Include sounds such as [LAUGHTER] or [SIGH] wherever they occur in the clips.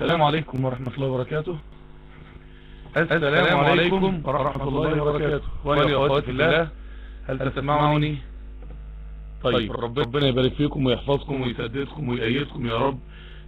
السلام عليكم ورحمة الله وبركاته. السلام عليكم ورحمة الله وبركاته. وأنا أخواتي في الله. هل تسمعوني طيب ربنا يبارك فيكم ويحفظكم ويسددكم ويأيدكم يا رب.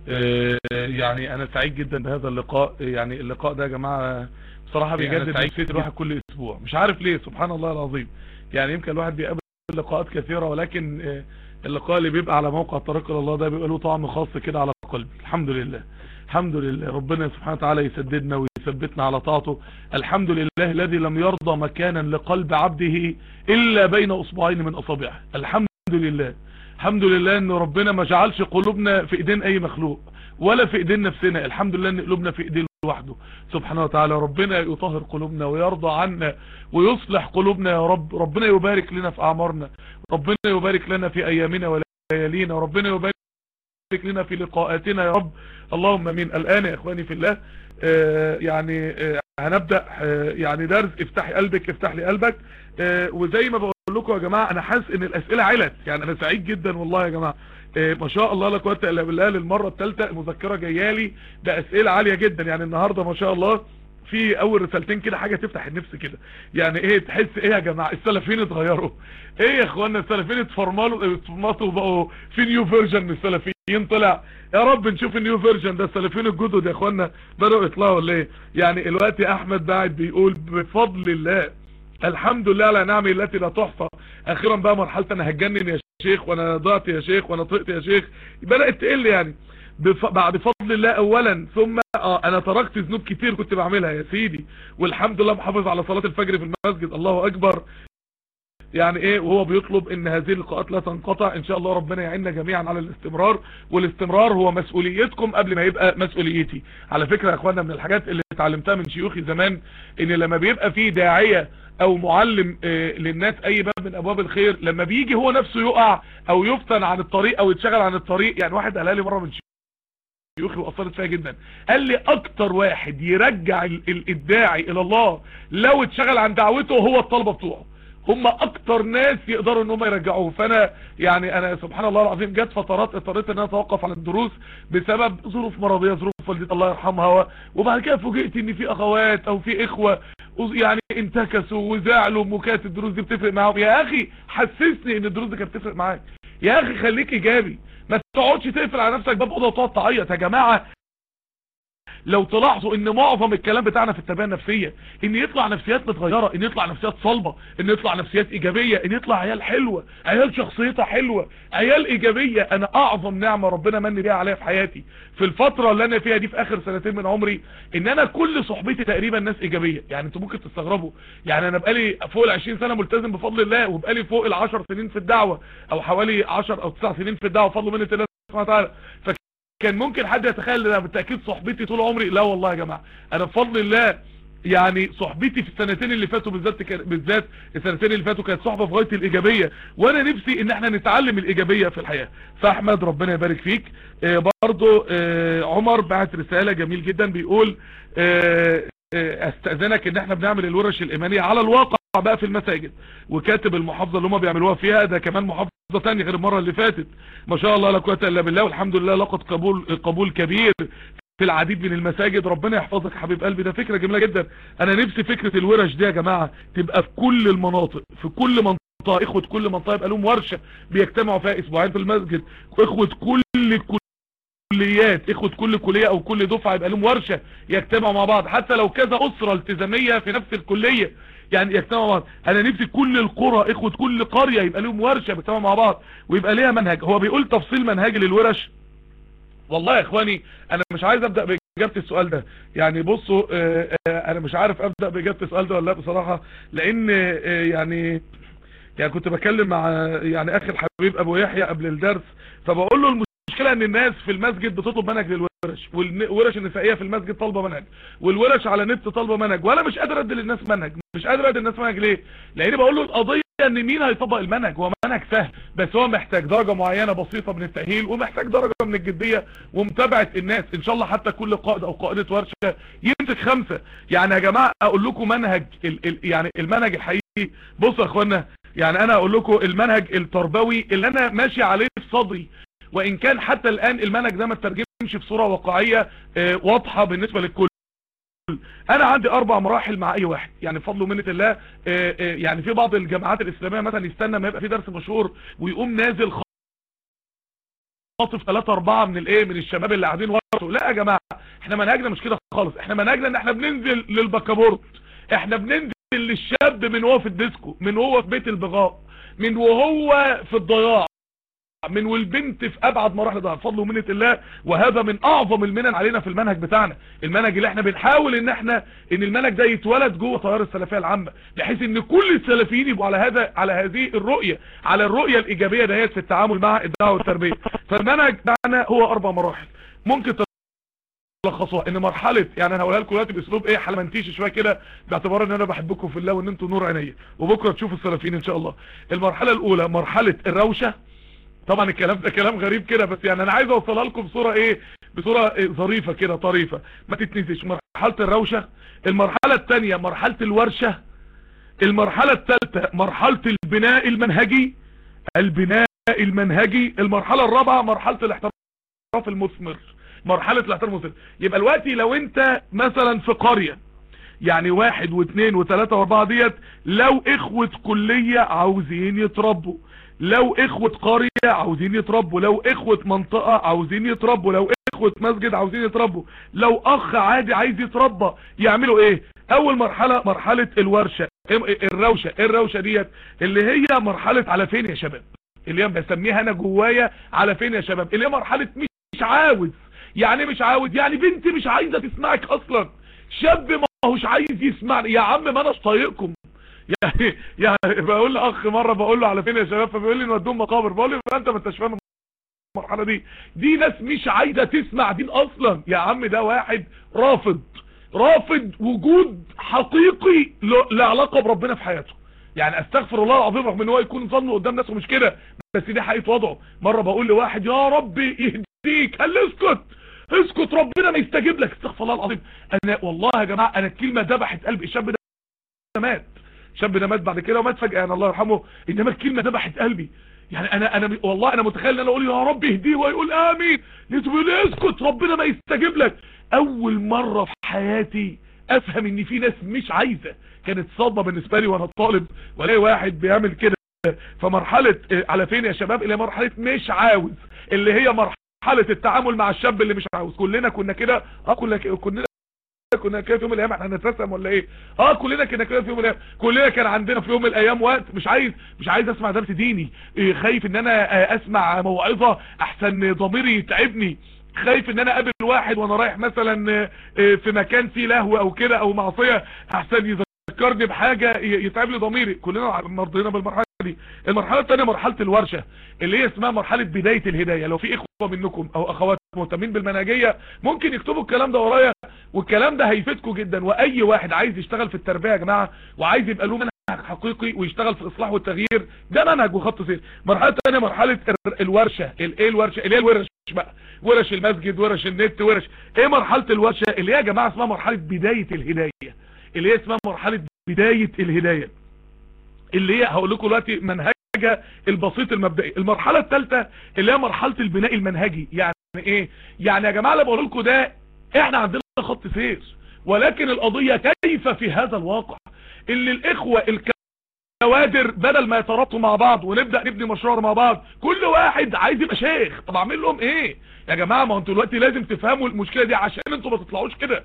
آه، يعني أنا سعيد جدا بهذا اللقاء. يعني اللقاء ده يا جماعة بصراحة بيجدد نفسية الواحد كل أسبوع. مش عارف ليه سبحان الله العظيم. يعني يمكن الواحد بيقابل لقاءات كثيرة ولكن آه، اللقاء اللي بيبقى على موقع طريق الله ده بيبقى له طعم خاص كده على قلبي. الحمد لله. الحمد لله. ربنا سبحانه وتعالى يسددنا ويثبتنا على طاعته. الحمد لله الذي لم يرضى مكانا لقلب عبده إلا بين أصبعين من أصابعه. الحمد لله. الحمد لله إن ربنا ما جعلش قلوبنا في إيدين أي مخلوق ولا في إيدين نفسنا. الحمد لله إن قلوبنا في إيدين لوحده سبحانه وتعالى ربنا يطهر قلوبنا ويرضى عنا ويصلح قلوبنا يا رب. ربنا يبارك لنا في أعمارنا. ربنا يبارك لنا في أيامنا وليالينا. ربنا يبارك لنا في لقاءاتنا يا رب. اللهم آمين. الآن يا إخواني في الله آه يعني آه هنبدأ آه يعني درس. افتحي قلبك افتح لي قلبك. وزي ما بقول لكم يا جماعة أنا حاسس إن الأسئلة علت. يعني أنا سعيد جدا والله يا جماعة. آه ما شاء الله لا قوة إلا بالله للمرة الثالثة. المذكرة جايالي باسئلة عالية جدا. يعني النهاردة ما شاء الله في أول رسالتين كده حاجة تفتح النفس كده. يعني إيه تحس إيه يا جماعة؟ السلفيين اتغيروا. إيه يا اخوانا السلفيين اتفرملوا اتفرمطوا وبقوا في new version من السلفيين طلع. يا رب نشوف ال new version ده. السلفيين الجدد يا اخوانا بدأوا يطلعوا ولا إيه؟ يعني الوقت أحمد بعد بيقول بفضل الله الحمد لله على نعمه التي لا تحصى. أخيرا بقى مرحلة أنا هتجنن يا شيخ وأنا ضعت يا شيخ وأنا طقت يا شيخ. بدأت تقل يعني. بعد فضل الله اولا ثم آه أنا تركت ذنوب كتير كنت بعملها يا سيدي. والحمد لله محافظ على صلاة الفجر في المسجد الله أكبر. يعني إيه؟ وهو بيطلب إن هذه اللقاءات لا تنقطع. إن شاء الله ربنا يعيننا جميعا على الاستمرار. والاستمرار هو مسؤوليتكم قبل ما يبقى مسؤوليتي. على فكرة يا اخوانا من الحاجات اللي اتعلمتها من شيوخي زمان إن لما بيبقى في داعية أو معلم آه للناس أي باب من أبواب الخير لما بيجي هو نفسه يقع أو يفتن عن الطريق أو يتشغل عن الطريق يعني واحد قالها لي مرة من شيوخي وأثرت فيها جدا. قال لي أكتر واحد يرجع الداعي إلى الله لو اتشغل عن دعوته هو الطلبة بتوعه. هم أكتر ناس يقدروا إن هم يرجعوه. فأنا يعني أنا سبحان الله العظيم جت فترات اضطريت إن أنا أتوقف عن الدروس بسبب ظروف مرضية ظروف والدتي الله يرحمها وبعد كده فوجئت إن في أخوات أو في إخوة يعني انتكسوا وزعلوا وكانت الدروس دي بتفرق معاهم. يا أخي حسسني إن الدروس دي كانت بتفرق معاك. يا أخي خليك ايجابي ما تقعدش تقفل على نفسك باب أوضة وتقعد تعيط. يا جماعة لو تلاحظوا إن معظم الكلام بتاعنا في التربية النفسية إن يطلع نفسيات متغيرة إن يطلع نفسيات صلبة إن يطلع نفسيات إيجابية إن يطلع عيال حلوة عيال شخصيتها حلوة عيال إيجابية أنا أعظم نعمة ربنا من بيها عليا في حياتي في الفترة اللي أنا فيها دي في آخر سنتين من عمري إن أنا كل صحبتي تقريبا ناس إيجابية. يعني أنتوا ممكن تستغربوا يعني أنا بقالي فوق ال 20 سنة ملتزم بفضل الله وبقالي فوق ال 10 سنين في الدعوة أو حوالي 10 أو 9 سنين في الدعوة بفضل من الله سبحانه وتعالى. كان ممكن حد يتخيل إن بالتأكيد صحبتي طول عمري؟ لا والله يا جماعة. أنا بفضل الله يعني صحبتي في السنتين اللي فاتوا بالذات بالذات السنتين اللي فاتوا كانت صحبة في غاية الإيجابية. وأنا نفسي إن إحنا نتعلم الإيجابية في الحياة. فاحمد ربنا يبارك فيك. آه برضو آه عمر بعت رسالة جميل جدا بيقول آه استأذنك إن إحنا بنعمل الورش الإيمانية على الواقع بقى في المساجد. وكاتب المحافظة اللي هم بيعملوها فيها ده كمان محافظة ثانية غير المرة اللي فاتت. ما شاء الله لا قوة إلا بالله والحمد لله لقد قبول قبول كبير في العديد من المساجد. ربنا يحفظك حبيب قلبي ده فكرة جميلة جدا. أنا نفسي فكرة الورش دي يا جماعة تبقى في كل المناطق في كل منطقة. إخوة كل منطقة يبقى لهم ورشة بيجتمعوا فيها أسبوعين في المسجد. إخوة كل كليات إخوة كل كلية أو كل دفعة يبقى لهم ورشة يجتمعوا مع بعض. حتى لو كذا أسرة التزامية في نفس الكلية يعني يجتمعوا مع بعض. أنا نفسي كل القرى إخوة كل قرية يبقى لهم ورشة بيجتمعوا مع بعض ويبقى ليها منهج. هو بيقول تفصيل منهج للورش؟ والله يا إخواني أنا مش عايز أبدأ بإجابة السؤال ده. يعني بصوا آآ آآ أنا مش عارف أبدأ بإجابة السؤال ده ولا لأ بصراحة لأن يعني يعني كنت بكلم مع يعني أخي الحبيب أبو يحيى قبل الدرس فبقول له المشكلة إن الناس في المسجد بتطلب منهج للورش والورش النسائية في المسجد طالبة منهج والورش على النت طالبة منهج وأنا مش قادر أدي للناس منهج مش قادر أدي للناس منهج ليه؟ لأني بقول له القضية إن مين هيطبق المنهج؟ هو منهج سهل بس هو محتاج درجة معينة بسيطة من التأهيل ومحتاج درجة من الجدية ومتابعة الناس. إن شاء الله حتى كل قائد أو قائدة ورشة يمسك خمسة. يعني يا جماعة أقول لكم منهج ال ال يعني المنهج الحقيقي. بصوا يا إخوانا يعني أنا أقول لكم المنهج التربوي اللي أنا ماشي عليه في صدري. وإن كان حتى الآن المنهج ده ما ترجمش تمشي بصورة واقعية آه واضحة بالنسبة للكل. أنا عندي أربع مراحل مع أي واحد. يعني بفضل ومنة الله آه آه يعني في بعض الجامعات الإسلامية مثلا يستنى ما يبقى في درس مشهور ويقوم نازل خاطف ثلاثة أربعة من الإيه من الشباب اللي قاعدين ورا. لا يا جماعة إحنا منهجنا مش كده خالص. إحنا منهجنا إن إحنا بننزل للبكابورت إحنا بننزل للشاب من وهو في الديسكو من وهو في بيت البغاء من وهو في الضياع. من والبنت في أبعد مراحل ده بفضل ومنة الله. وهذا من أعظم المنن علينا في المنهج بتاعنا. المنهج اللي إحنا بنحاول إن إحنا إن المنهج ده يتولد جوه تيار السلفية العامة. بحيث إن كل السلفيين يبقوا على هذا على هذه الرؤية. على الرؤية الإيجابية دهيت في التعامل مع الدعوة والتربية. فالمنهج بتاعنا هو أربع مراحل. ممكن تلخصوها. إن مرحله يعني أنا هقولها لكم دلوقتي بأسلوب إيه؟ حلمنتيش شوية كده. باعتبار إن أنا بحبكم في الله وإن أنتم نور عينيا. وبكرة تشوفوا السلفيين إن شاء الله. المرحلة الأولى مرحلة الروشة. طبعا الكلام ده كلام غريب كده بس يعني أنا عايز أوصلها لكم بصورة إيه؟ بصورة إيه؟ ظريفة كده طريفة. ما تتنسيش. مرحلة الروشة المرحلة الثانية مرحلة الورشة المرحلة الثالثة مرحلة البناء المنهجي البناء المنهجي المرحلة الرابعة مرحلة الاحتراف المثمر مرحلة الاحتراف المثمر. يبقى دلوقتي لو أنت مثلا في قرية يعني واحد واثنين وثلاثة وأربعة ديت لو إخوة كلية عاوزين يتربوا لو إخوة قرية عاوزين يتربوا لو إخوة منطقة عاوزين يتربوا لو إخوة مسجد عاوزين يتربوا لو أخ عادي عايز يتربى يعملوا إيه؟ أول مرحلة مرحلة الورشة الروشة الروشة ديت اللي هي مرحلة على فين يا شباب؟ اللي هي بسميها أنا جوايا على فين يا شباب؟ اللي هي مرحلة مش عاوز. يعني مش عاوز يعني بنتي مش عايزة تسمعك أصلا. شاب ما هوش عايز يسمعني. يا عم ما اناش طايقكم يعني يعني بقول لأخ مرة بقول له على فين يا شباب فبيقول لي نودوهم مقابر. بقول له أنت ما أنتش فاهم المرحلة دي. دي ناس مش عايزة تسمع دين أصلا. يا عم ده واحد رافض رافض وجود حقيقي له علاقة بربنا في حياته. يعني أستغفر الله العظيم رغم إن هو يكون ظنه قدام ناس ومش كده بس دي حقيقة وضعه. مرة بقول لواحد يا رب يهديك قال لي اسكت؟ اسكت ربنا ما يستجيب لك. استغفر الله العظيم. أنا والله يا جماعة أنا الكلمة ذبحت قلبي الشاب ده مات. الشاب ده مات بعد كده ومات فجأة يعني الله يرحمه إنما الكلمة ذبحت قلبي. يعني أنا أنا والله أنا متخيل إن أنا أقول يا رب اهديه ويقول آمين. لقيته بيقول اسكت ربنا ما يستجيب لك. أول مرة في حياتي أفهم إن في ناس مش عايزة. كانت صدمة بالنسبة لي وأنا طالب وألاقي واحد بيعمل كده. فمرحله على فين يا شباب؟ اللي هي مرحلة مش عاوز اللي هي مرحلة حالة التعامل مع الشاب اللي مش عاوز. كلنا كنا كده آه كلنا كنا كده في يوم الأيام إحنا هنترسم ولا إيه؟ آه كلنا كنا كده في يوم الأيام. كلنا كان عندنا في يوم من الأيام وقت مش عايز مش عايز أسمع درس ديني. إيه خايف إن أنا أسمع موعظة أحسن ضميري يتعبني. خايف إن أنا أقابل واحد وأنا رايح مثلا في مكان فيه لهو أو كده أو معصية. أحسن يذكرني بحاجة يتعب لي ضميري. كلنا مرضينا بالمرحلة دي. المرحلة الثانية مرحلة الورشة اللي هي اسمها مرحلة بداية الهداية. لو في إخوة منكم أو أخوات مهتمين بالمنهجيه ممكن يكتبوا الكلام ده ورايا والكلام ده هيفيدكم جدا. وأي واحد عايز يشتغل في التربية يا جماعة وعايز يبقى له منهج حقيقي ويشتغل في الاصلاح والتغيير ده منهج وخط سير. مرحلة ثانية مرحلة الورشة. الايه الورشة؟ اللي هي الورش بقى. ورش المسجد ورش النت ورش. إيه مرحلة الورشة؟ اللي هي يا جماعة اسمها مرحلة بداية الهداية. اللي هي اسمها مرحلة بداية الهداية. اللي هي هقول لكم دلوقتي منهجها البسيط المبدئي. المرحلة الثالثة اللي هي مرحلة البناء المنهجي. يعني إيه؟ يعني يا جماعة اللي بقول لكم ده إحنا عندنا خط سير ولكن القضية كيف في هذا الواقع؟ اللي الإخوة الكوادر بدل ما يترابطوا مع بعض ونبدأ نبني مشروع مع بعض كل واحد عايز يبقى شيخ. طب أعمل لهم إيه؟ يا جماعة ما أنتوا دلوقتي لازم تفهموا المشكلة دي عشان أنتوا ما تطلعوش كده.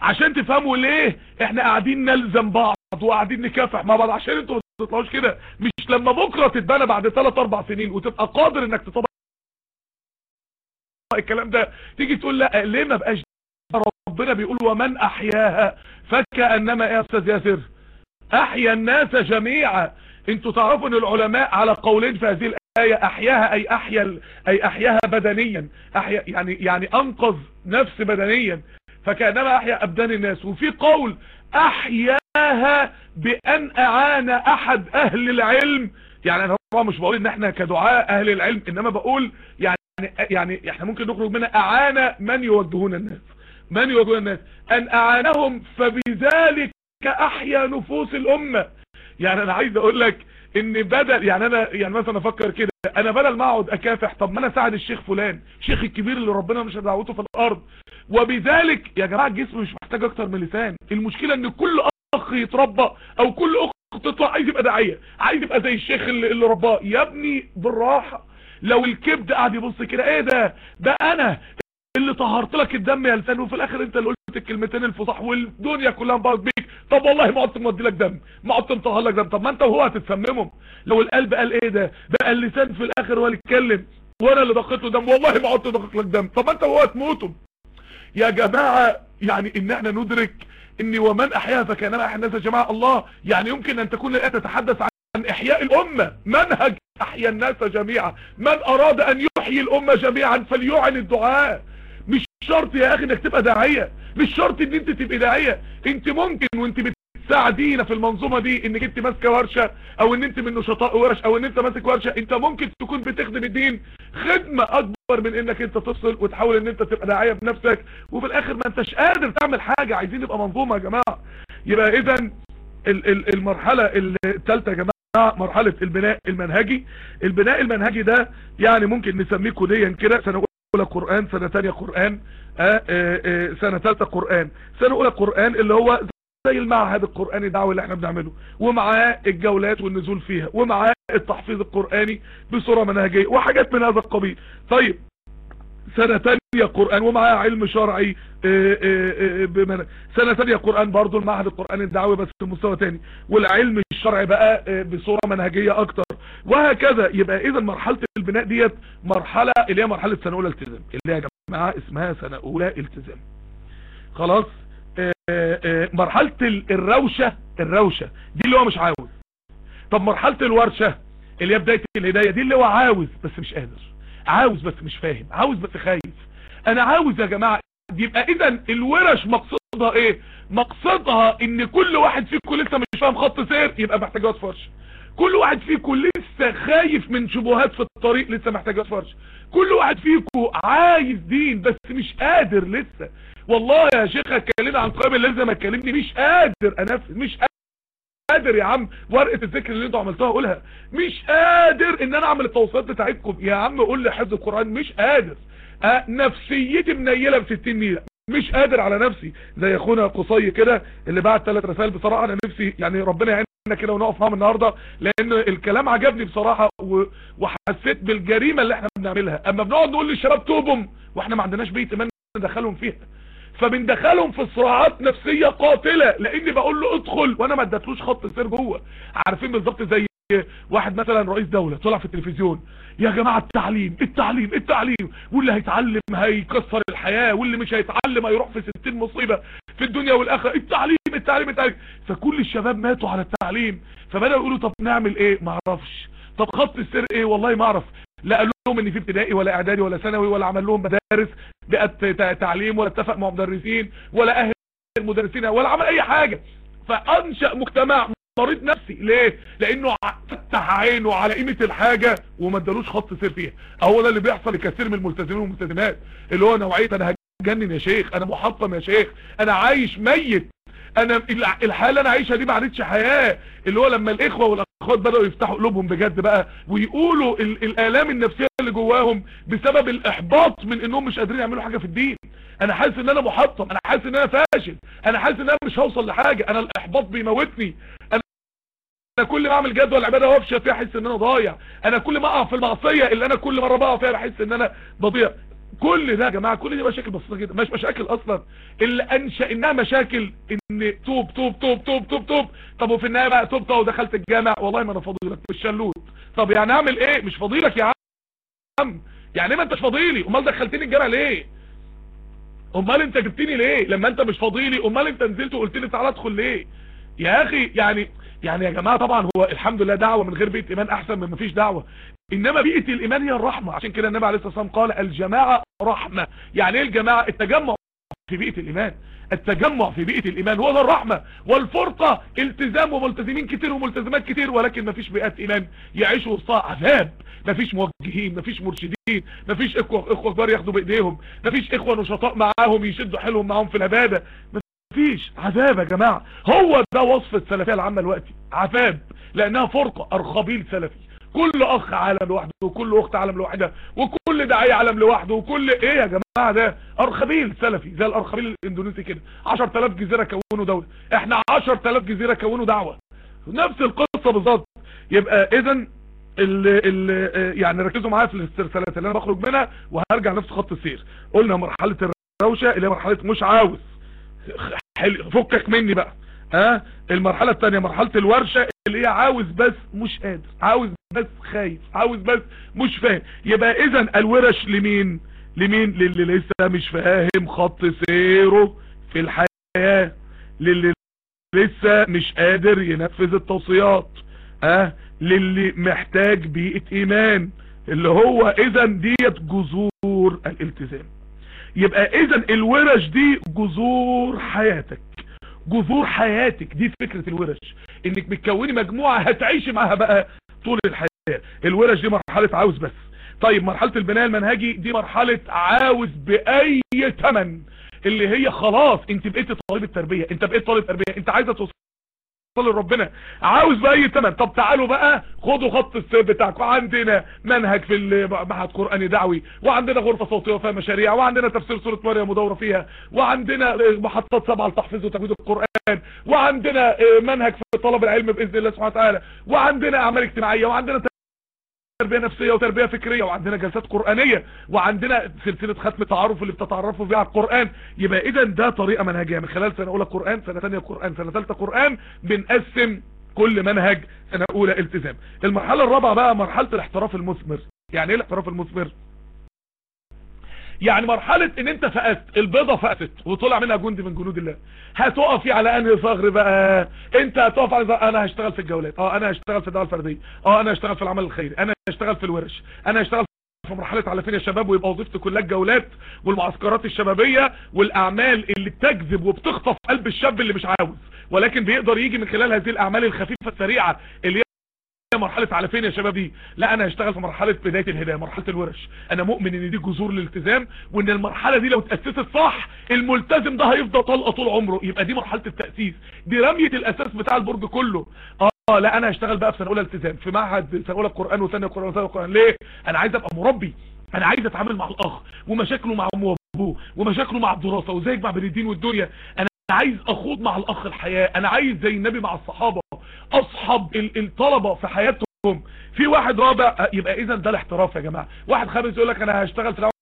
عشان تفهموا ليه إحنا قاعدين نلزم بعض وقاعدين نكافح مع بعض عشان أنتوا تطلعوش كده. مش لما بكرة تتبنى بعد 3 4 سنين وتبقى قادر إنك تطبق الكلام ده تيجي تقول لا ليه ما بقاش ربنا بيقول ومن أحياها فكأنما إيه يا أستاذ ياسر. أحيا الناس جميعا. أنتوا تعرفوا إن العلماء على قولين في هذه الآية أحياها أي أحيا أي أحياها بدنيا. أحيا يعني يعني أنقذ نفس بدنيا. فكأنما أحيا أبدان الناس. وفي قول احياها بأن أعان أحد أهل العلم. يعني أنا طبعا مش بقول إن إحنا كدعاء أهل العلم إنما بقول يعني يعني إحنا ممكن نخرج منها. أعان من يوجهون الناس من يوجهون الناس؟ أن أعانهم فبذلك أحيا نفوس الأمة. يعني أنا عايز أقول لك إن بدل يعني أنا يعني مثلا أفكر كده أنا بدل ما أقعد أكافح طب ما أنا أساعد الشيخ فلان الشيخ الكبير اللي ربنا مش دعوته في الأرض. وبذلك يا جماعة الجسم مش محتاج أكتر من لسان. المشكلة إن كل اخ يتربى أو كل أخت تطلع عايز يبقى داعية عايز يبقى زي الشيخ اللي, رباه. يا ابني بالراحة لو الكبد قاعد يبص كده إيه ده؟ ده أنا اللي طهرت لك الدم يا لسان وفي الآخر أنت اللي قلت الكلمتين الفصاح والدنيا كلها انبهرت بيك. طب والله ما عدت مودي لك دم ما عدت مطهر لك دم. طب ما أنت وهو هتتسممهم لو القلب قال إيه ده؟ بقى اللسان في الآخر هو اللي اتكلم وأنا اللي ضخيت له دم. والله ما عدت ضخيت لك دم. طب ما أنت وهو هتموتوا يا جماعة يعني إن إحنا ندرك ان ومن أحياها فكانما احيا الناس يا جماعة الله. يعني يمكن أن تكون الايه تتحدث عن إحياء الأمة. منهج أحيا الناس جميعا. من أراد أن يحيي الأمة جميعا فليعن الدعاء. مش شرط يا أخي إنك تبقى داعية. مش شرط إن أنت تبقى داعية. أنت ممكن وأنت بتساعدينا في المنظومة دي إنك أنت ماسكة ورشة أو إن أنت من نشطاء ورش أو إن أنت ماسك ورشة. أنت ممكن تكون بتخدم الدين خدمة أكبر من إنك أنت تفصل وتحاول إن أنت تبقى داعية بنفسك وفي الآخر ما أنتش قادر تعمل حاجة عايزين نبقى منظومة يا جماعة. يبقى اذا المرحلة الثالثة يا جماعة مرحلة البناء المنهجي. البناء المنهجي ده يعني ممكن نسميه كوديا كده سنة أولى قرآن سنة تانية قرآن آآ آآ سنة ثالثه قرآن. سنة أولى قرآن اللي هو زي المعهد القرآني الدعوي اللي إحنا بنعمله ومعاه الجولات والنزول فيها ومعاه التحفيظ القرآني بصورة منهجية وحاجات من هذا القبيل. طيب سنة تانية قرآن ومعاه علم شرعي بمن... سنة تانية قرآن برضو المعهد القرآني الدعوي بس في مستوى تاني. والعلم الشرعي بقى بصورة منهجية أكتر. وهكذا. يبقى اذا مرحلة البناء ديت مرحلة اللي هي مرحلة سنة أولى التزام. اللي هي يا جماعة اسمها سنة أولى التزام. خلاص؟ مرحلة الروشة الروشة دي اللي هو مش عاوز. طب مرحلة الورشة اللي هي بداية الهداية دي اللي هو عاوز بس مش قادر. عاوز بس مش فاهم عاوز بس خايف. أنا عاوز يا جماعة يبقى إذا الورش مقصدها إيه؟ مقصدها إن كل واحد فيكم لسه مش فاهم خط سير يبقى محتاج يقعد فرش. كل واحد فيكم لسه خايف من شبهات في الطريق لسه محتاج يقعد فرش. كل واحد فيكم عايز دين بس مش قادر لسه. والله يا شيخ اتكلمنا عن قائم اللي ما تكلمني مش قادر أنفذ مش قادر يا عم. ورقة الذكر اللي أنتوا عملتوها قولها. مش قادر إن أنا أعمل التوصيات بتاعتكم. يا عم قول لي حفظ القرآن. مش قادر. نفسيتي منيلة ب 60 نيله مش قادر على نفسي. زي أخونا قصي كده اللي بعت ثلاث رسائل بصراحة. أنا نفسي يعني ربنا يعيننا كده ونقف معاهم النهارده لأن الكلام عجبني بصراحة وحسيت بالجريمة اللي إحنا بنعملها. أما بنقعد نقول للشباب توبهم وإحنا ما عندناش بيت إيمان ندخلهم فيها. فبندخلهم في صراعات نفسية قاتلة. لأني بقول له ادخل وأنا ما ادتلوش خط سير جوه. عارفين بالظبط زي واحد مثلا رئيس دولة طلع في التلفزيون. يا جماعة التعليم التعليم التعليم. واللي هيتعلم هيكسر الحياة واللي مش هيتعلم هيروح في ستين مصيبة في الدنيا والآخرة. التعليم التعليم التعليم. فكل الشباب ماتوا على التعليم. فبدأوا يقولوا طب نعمل إيه؟ ما أعرفش. طب خط السير إيه؟ والله ما لا قال لهم إن في ابتدائي ولا إعدادي ولا ثانوي ولا عمل لهم مدارس بقت تعليم ولا اتفق مع مدرسين ولا أهل المدرسين ولا عمل أي حاجة. فأنشأ مجتمع مريض نفسي. ليه؟ لأنه فتح عينه على قيمة الحاجة وما ادالوش خط سير فيها. أهو ده اللي بيحصل لكثير من الملتزمين والملتزمات. اللي هو نوعية أنا هجنن يا شيخ أنا محطم يا شيخ أنا عايش ميت. أنا الحياة اللي أنا عايشها دي ما عادتش حياة. اللي هو لما الاخوة والاخوات بدأوا يفتحوا قلوبهم بجد بقى ويقولوا الالام النفسية اللي جواهم بسبب الاحباط من انهم مش قادرين يعملوا حاجة في الدين. أنا حاسس ان أنا محطم أنا حاسس ان أنا فاشل أنا حاسس ان أنا مش هوصل لحاجة أنا الاحباط بيموتني. أنا أنا كل ما اعمل جدول عباده وافشل فيها احس ان أنا ضايع. أنا كل ما اقع في المعصيه اللي أنا كل مره بقع فيها بحس ان أنا بضيع. كل ده يا جماعة كل دي مشاكل بسيطة جدا مش مشاكل أصلا. اللي أنشأ إنها مشاكل إن توب توب توب توب توب توب. طب وفي النهاية بقى توبت ودخلت الجامع والله ما أنا فاضي لك مش شلوت. طب يعني أعمل إيه؟ مش فاضي لك يا عم. يعني ما أنتش فاضي لي أمال دخلتني الجامع ليه؟ أمال أنت جبتني ليه؟ لما أنت مش فاضي لي أمال أنت نزلت وقلت لي تعالى أدخل ليه؟ يا أخي يعني يعني يا جماعة طبعا هو الحمد لله دعوة من غير بيئة إيمان أحسن من مفيش دعوة. إنما بيئة الإيمان هي الرحمة. عشان كده النبي عليه الصلاة والسلام قال الجماعة رحمة. يعني إيه الجماعة؟ التجمع في بيئة الإيمان. التجمع في بيئة الإيمان هو ده الرحمة. والفرقة التزام وملتزمين كتير وملتزمات كتير ولكن مفيش بيئات إيمان يعيشوا وسطها عذاب. مفيش موجهين مفيش مرشدين مفيش إخوة إخوة كبار ياخدوا بإيديهم مفيش إخوة نشطاء معاهم يشدوا حيلهم معاهم في العبادة. مفيش عذاب يا جماعة. هو ده وصف السلفية العامة دلوقتي. عذاب. لأنها فرقة أرخبيل سلفي. كل أخ عالم لوحده وكل أخت عالم لوحدها وكل داعية عالم لوحده وكل إيه يا جماعة ده؟ أرخبيل سلفي زي الأرخبيل الإندونيسي كده. 10000 جزيرة كونوا دولة. إحنا 10000 جزيرة كونوا دعوة. نفس القصة بالظبط. يبقى اذا يعني ركزوا معايا في الاسترسالات اللي أنا بخرج منها وهرجع نفس خط السير. قلنا مرحلة الروشة اللي هي مرحلة مش عاوز. فكك مني بقى. ها؟ المرحلة الثانية مرحلة الورشة اللي هي عاوز بس مش قادر عاوز بس خايف عاوز بس مش فاهم. يبقى اذا الورش لمين؟ لمين؟ للي لسه مش فاهم خط سيره في الحياة. للي لسه مش قادر ينفذ التوصيات آه للي محتاج بيئة إيمان اللي هو اذا ديت جذور الالتزام. يبقى اذا الورش دي جذور حياتك. جذور حياتك. دي فكرة الورش. إنك بتكوني مجموعة هتعيشي معاها بقى طول الحياة. الورش دي مرحلة عاوز بس. طيب مرحلة البناء المنهجي دي مرحلة عاوز بأي تمن. اللي هي خلاص أنت بقيت طالب التربية أنت بقيت طالب تربية. أنت عايزة توصل لربنا عاوز باي تمن. طب تعالوا بقى خدوا خط السير بتاعكم. عندنا منهج في معهد قرآني دعوي وعندنا غرفة صوتية وفيها مشاريع وعندنا تفسير سورة مريم مدورة فيها وعندنا محطات سبعة لتحفيظ وتجويد القرآن وعندنا منهج في طلب العلم بإذن الله سبحانه وتعالى وعندنا أعمال اجتماعية وعندنا تربية نفسية وتربية فكرية وعندنا جلسات قرآنية وعندنا سلسلة ختم التعارف اللي بتتعرفوا بيها على القرآن. يبقى إذا ده طريقة منهجية. من خلال سنة أولى قرآن سنة ثانية قرآن سنة ثالثه قرآن بنقسم كل منهج سنة أولى التزام. المرحلة الرابعة بقى مرحلة الاحتراف المثمر. يعني إيه الاحتراف المثمر؟ يعني مرحلة إن أنت فقست البيضة فقست وطلع منها جندي من جنود الله. هتقفي على أنهي ثغر بقى؟ أنت هتقف على أنا هشتغل في الجولات. آه أنا هشتغل في الدعوة الفردية. آه أنا هشتغل في العمل الخيري. أنا هشتغل في الورش. أنا هشتغل في مرحلة على فين يا شباب ويبقى وظيفتي كلها الجولات والمعسكرات الشبابية والأعمال اللي بتجذب وبتخطف قلب الشاب اللي مش عاوز. ولكن بيقدر يجي من خلال هذه الأعمال الخفيفة السريعة اللي مرحلة على فين يا شباب دي؟ لا أنا هشتغل في مرحلة بداية الهداية مرحلة الورش. أنا مؤمن إن دي جذور الالتزام وإن المرحلة دي لو اتأسست صح الملتزم ده هيفضل طلقة طول عمره. يبقى دي مرحلة التأسيس. دي رمية الأساس بتاع البرج كله. آه لا أنا هشتغل بقى في سنة أولى التزام في معهد سنة أولى القرآن وثانية القرآن وثانية القرآن. ليه؟ أنا عايز أبقى مربي. أنا عايز أتعامل مع الأخ ومشاكله مع أمه وأبوه ومشاكله مع الدراسة وإزاي يجمع بين الدين والدنيا. أنا عايز أخوض مع الأخ الحياة. أنا عايز زي النبي مع الصحابة. اصحب الطلبة في حياتهم. في واحد رابع يبقى إذا ده الاحتراف يا جماعة. واحد خامس يقول لك أنا هشتغل في دعوه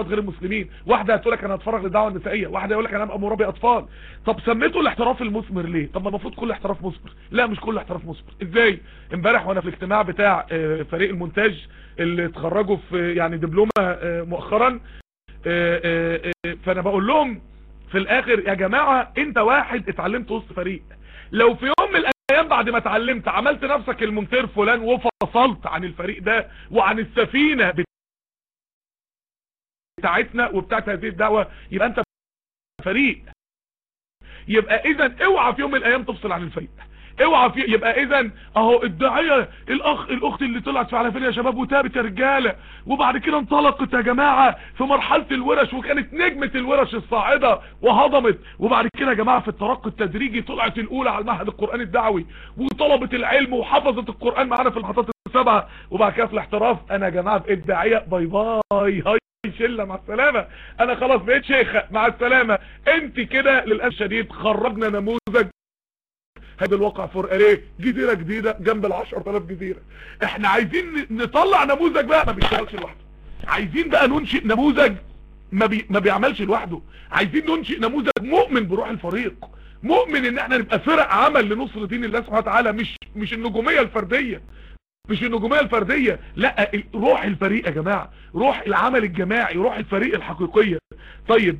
غير المسلمين. واحدة هتقول لك أنا هتفرغ للدعوة النسائية. واحدة يقول لك أنا ابقى مربي أطفال. طب سميته الاحتراف المثمر ليه؟ طب ما المفروض كل احتراف مثمر. لا مش كل احتراف مثمر. إزاي؟ امبارح وأنا في الاجتماع بتاع فريق المونتاج اللي اتخرجوا في يعني دبلومة مؤخرا فأنا بقول لهم في الآخر يا جماعة أنت واحد اتعلمت وسط فريق. لو في يوم من الأيام بعد ما اتعلمت عملت نفسك المونتير فلان وفصلت عن الفريق ده وعن السفينة بتاعتنا وبتاعت هذه الدعوة يبقى أنت فريق. يبقى اذا اوعى في يوم من الأيام تفصل عن الفريق. اوعى في يبقى اذا أهو الداعية الاخ الأخت اللي طلعت في على يا شباب وتابت يا رجاله وبعد كده انطلقت يا جماعة في مرحلة الورش وكانت نجمة الورش الصاعدة وهضمت. وبعد كده يا جماعة في الترقي التدريجي طلعت الأولى على المعهد القرآني الدعوي وطلبت العلم وحفظت القرآن معانا في المحطات السبعه وبعد كده في الاحتراف أنا يا جماعة بقيت bye bye hi شلة مع السلامة. أنا خلاص بقيت شيخة مع السلامة. أنت كده للأسف الشديد خرجنا نموذج هذا الواقع فرقريه جزيرة جديدة جنب ال 10000 جزيرة. إحنا عايزين نطلع نموذج بقى ما بيشتغلش لوحده. عايزين بقى ننشئ نموذج ما, بي ما بيعملش لوحده. عايزين ننشئ نموذج مؤمن بروح الفريق. مؤمن إن إحنا نبقى فرق عمل لنصر دين الله سبحانه وتعالى مش مش النجومية الفردية. مش النجومية الفردية لا روح الفريق يا جماعة روح العمل الجماعي روح الفريق الحقيقية طيب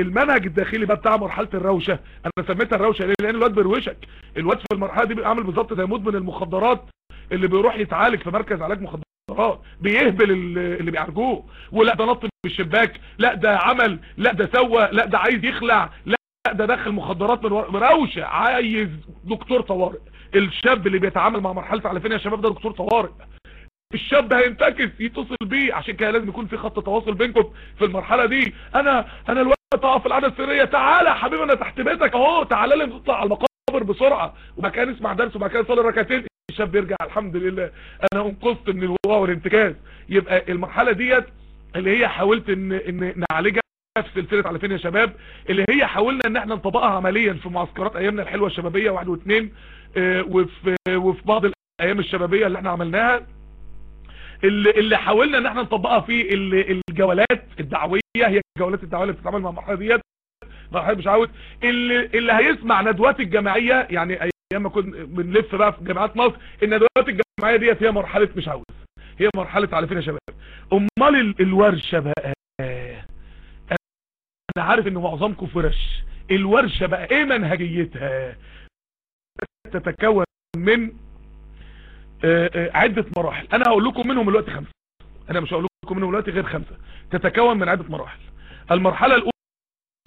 المنهج الداخلي بقى بتاع مرحلة الروشة أنا سميتها الروشة ليه؟ لأن الواد بيروشك الواد في المرحلة دي بيعمل بالظبط زي مدمن المخدرات اللي بيروح يتعالج في مركز علاج مخدرات بيهبل اللي بيعالجوه. ولا ده نط من الشباك لا ده عمل لا ده سوى لا ده عايز يخلع لا ده دخل مخدرات من روشة. عايز دكتور طوارئ. الشاب اللي بيتعامل مع مرحلة على فين يا شباب ده دكتور طوارئ. الشاب هينتكس يتصل بيه. عشان كده لازم يكون في خط تواصل بينكم في المرحلة دي. أنا أنا الوقت أقف في العاده السرية. تعالى يا حبيبي أنا تحت بيتك أهو. تعالى لي نطلع على المقابر بسرعة. وبعد كده نسمع درس وبعد كده نصلي ركعتين. الشاب يرجع. الحمد لله. أنا أنقذت من الوقوع والانتكاس. يبقى المرحلة ديت اللي هي حاولت إن إن نعالجها في سلسلة على فين يا شباب اللي هي حاولنا إن إحنا نطبقها عمليا في معسكرات أيامنا الحلوة الشبابية واحد واثنين وفي وفي بعض الأيام الشبابية اللي إحنا عملناها اللي, اللي حاولنا إن إحنا نطبقها في الجولات الدعوية هي الجولات الدعوية اللي بتتعمل مع المرحلة ديت مرحلة مش عاوز اللي اللي هيسمع ندوات الجماعية يعني أيام ما كنا بنلف بقى في جامعات مصر الندوات الجماعية ديت هي مرحلة مش عاوز هي مرحلة على فين يا شباب؟ أمال الورشة بقى أنا عارف إن معظمكم فرش الورشة بقى إيه منهجيتها؟ تتكون من عدة مراحل. أنا هقول لكم منهم الوقت خمسة. أنا مش هقول لكم منهم الوقت غير خمسة. تتكون من عدة مراحل. المرحلة الأولى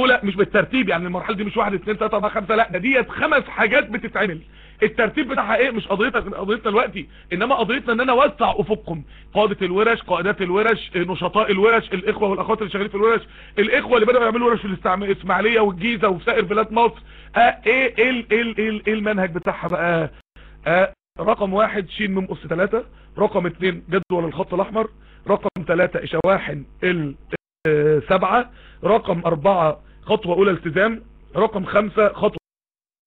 مش بالترتيب يعني المرحلة دي مش واحد اثنين ثلاثة أربعة خمسة لا ده ديت خمس حاجات بتتعمل. الترتيب بتاعها إيه؟ مش قضيتك قضيتنا دلوقتي إنما قضيتنا إن أنا أوسع افقكم قادة الورش قائدات الورش نشطاء الورش الإخوة والأخوات اللي شغالين في الورش الإخوة اللي بدأوا يعملوا ورش في الاسماعيلية والجيزة وفي سائر بلاد مصر. آه إيه إيه إيه إيه المنهج بتاعها بقى؟ آه رقم واحد شين من قص ثلاثة رقم اثنين جدول الخط الأحمر رقم ثلاثة شواحن السبعة رقم أربعة خطوة أولى التزام رقم خمسة خطوة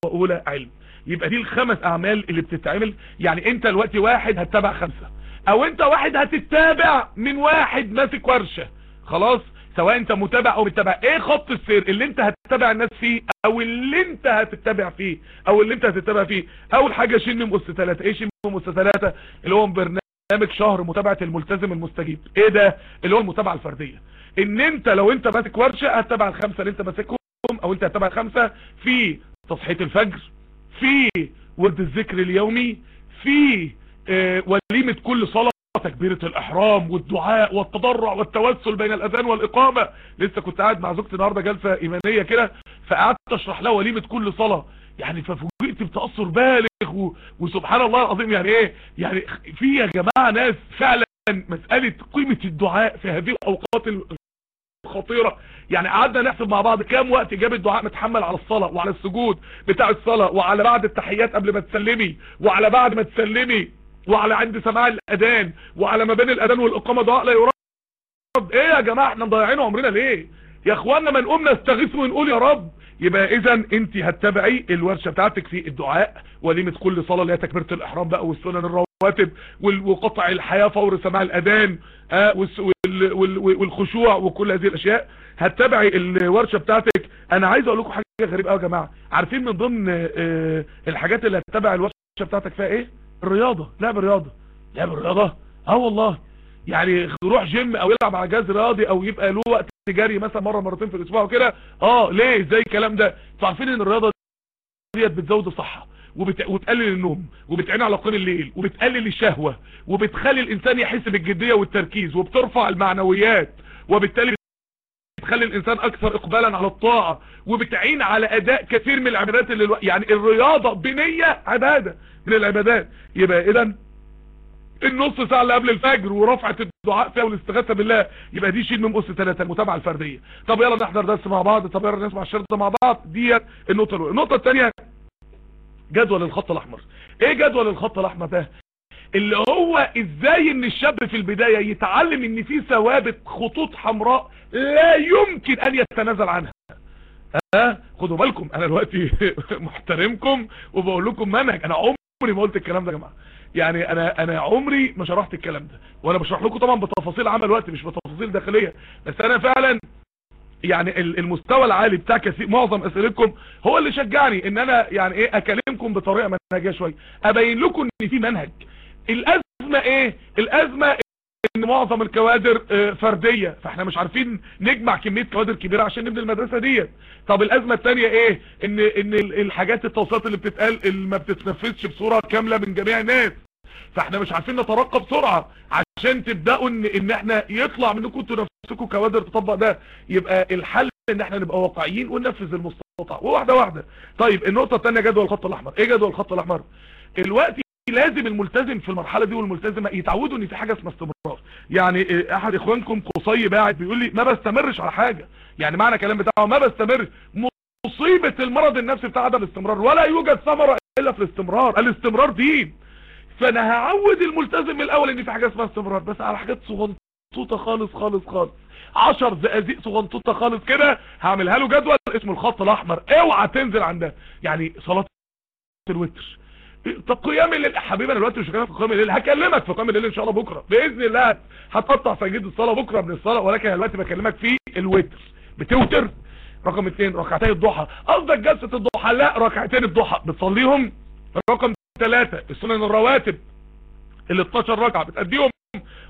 أولى علم. يبقى دي الخمس أعمال اللي بتتعمل. يعني أنت دلوقتي واحد هتتابع خمسة. أو أنت واحد هتتابع من واحد ماسك ورشة. خلاص؟ سواء أنت متابع أو بتتابع. إيه خط السير اللي أنت هتتابع الناس فيه أو اللي أنت هتتابع فيه أو اللي أنت هتتابع فيه؟ أول حاجة من اس ثلاثة شيل من اس ثلاثة اللي هو برنامج شهر متابعة الملتزم المستجيب. إيه ده؟ اللي هو المتابعة الفردية. إن أنت لو أنت ماسك ورشة هتتابع الخمسة اللي أنت ماسكهم أو أنت هتتابع الخمسة في تصحية الفجر في ورد الذكر اليومي في آه وليمة كل صلاة تكبيرة الإحرام والدعاء والتضرع والتوسل بين الأذان والإقامة. لسه كنت قاعد مع زوجتي النهاردة جلسة إيمانية كده فقعدت أشرح لها وليمة كل صلاة. يعني ففوجئت بتأثر بالغ و... وسبحان الله العظيم يعني إيه؟ يعني في يا جماعة ناس فعلا مسألة قيمة الدعاء في هذه الأوقات خطيرة. يعني قعدنا نحسب مع بعض كام وقت جاب الدعاء متحمل على الصلاة وعلى السجود بتاع الصلاة وعلى بعد التحيات قبل ما تسلمي وعلى بعد ما تسلمي وعلى عند سماع الأذان وعلى ما بين الأذان والإقامة دعاء لا يرد. إيه يا جماعة إحنا مضيعين عمرنا ليه؟ يا اخوانا ما نقوم نستغيث ونقول يا رب. يبقى إذا أنت هتتابعي الورشة بتاعتك في الدعاء وليمة كل صلاة اللي هي تكبيرة الإحرام بقى والسنن الرواتب وقطع الحياة فور سماع الأذان آه والخشوع وكل هذه الأشياء. هتتابعي الورشة بتاعتك. أنا عايز أقول لكم حاجة غريبة قوي يا جماعة. عارفين من ضمن آه الحاجات اللي هتتابع الورشة بتاعتك فيها إيه؟ الرياضة لعب الرياضة. لعب الرياضة؟ آه والله. يعني يروح جيم أو يلعب على جهاز رياضي أو يبقى له وقت جري مثلا مرة مرتين في الأسبوع وكده. آه ليه؟ إزاي الكلام ده؟ أنتوا عارفين إن الرياضة ديت بتزود الصحة. وبت... وبتقلل النوم وبتعين على قيام الليل وبتقلل الشهوة وبتخلي الإنسان يحس بالجدية والتركيز وبترفع المعنويات وبالتالي بتخلي الإنسان أكثر اقبالا على الطاعة وبتعين على أداء كثير من العبادات اللي. يعني الرياضة بنية عبادة من العبادات. يبقى اذا النص ساعة اللي قبل الفجر ورفعة الدعاء فيها والاستغاثة بالله يبقى دي شيء من قصة ثلاثة المتابعة الفردية. طب يلا نحضر درس مع بعض طب يلا نسمع الشرط مع بعض. ديت النقطة الأولى. النقطة الثانية جدول الخط الأحمر. إيه جدول الخط الأحمر ده؟ اللي هو إزاي إن الشاب في البداية يتعلم إن في ثوابت خطوط حمراء لا يمكن أن يتنازل عنها. ها؟ خدوا بالكم أنا دلوقتي [LAUGHS] محترمكم وبقول لكم منهج. أنا عمري ما قلت الكلام ده يا جماعة. يعني أنا أنا عمري ما شرحت الكلام ده. وأنا بشرح لكم طبعا بتفاصيل عمل وقت مش بتفاصيل داخلية. بس أنا فعلا يعني المستوى العالي بتاع كثير معظم أسئلتكم هو اللي شجعني إن أنا يعني إيه أكلمكم بطريقة منهجية شوية أبين لكم إن في منهج. الأزمة إيه؟ الأزمة إن معظم الكوادر فردية. فإحنا مش عارفين نجمع كمية كوادر كبيرة عشان نبني المدرسة ديت. طب الأزمة التانية إيه؟ ان إن الحاجات التوصيات اللي بتتقال اللي ما بتتنفذش بصورة كاملة من جميع الناس. فاحنا مش عارفين نترقى بسرعة عشان تبدأوا ان إن إحنا يطلع منكم أنتوا نفسكم كوادر تطبق ده يبقى الحل إن إحنا نبقى واقعيين وننفذ المستطاع. وواحدة واحدة. طيب النقطة التانية جدول الخط الأحمر. إيه جدول الخط الأحمر؟ الوقت لازم الملتزم في المرحلة دي والملتزمة يتعودوا إن في حاجة اسمها استمرار. يعني أحد إخوانكم قصي باعت بيقول لي ما بستمرش على حاجة. يعني معنى كلام بتاعه ما بستمر. مصيبة المرض النفسي بتاع عدم الاستمرار. ولا يوجد ثمرة إلا في الاستمرار. الاستمرار دين. فانا هعود الملتزم الأول ان في حاجة اسمها استمرار. بس على حاجات صغنطوطة خالص خالص خالص. عشر زقازيق صغنطوطة خالص كده هعملها له جدول. اسمه الخط الأحمر. اوعى تنزل عندها يعني صلاة الوتر. طب قيام الليل. حبيبي أنا دلوقتي مش هكلمك في قيام الليل. هكلمك في قيام الليل إن شاء الله بكرة. بإذن الله هتقطع سجيد الصلاة بكرة من الصلاة. ولكن دلوقتي بكلمك في الوتر. بتوتر؟ رقم اثنين ركعتين الضحى. قصدك جلسة الضحى؟ لا ركعتين الضحى. بتصليهم؟ رقم ثلاثة السنن الرواتب ال 12 ركعة بتأديهم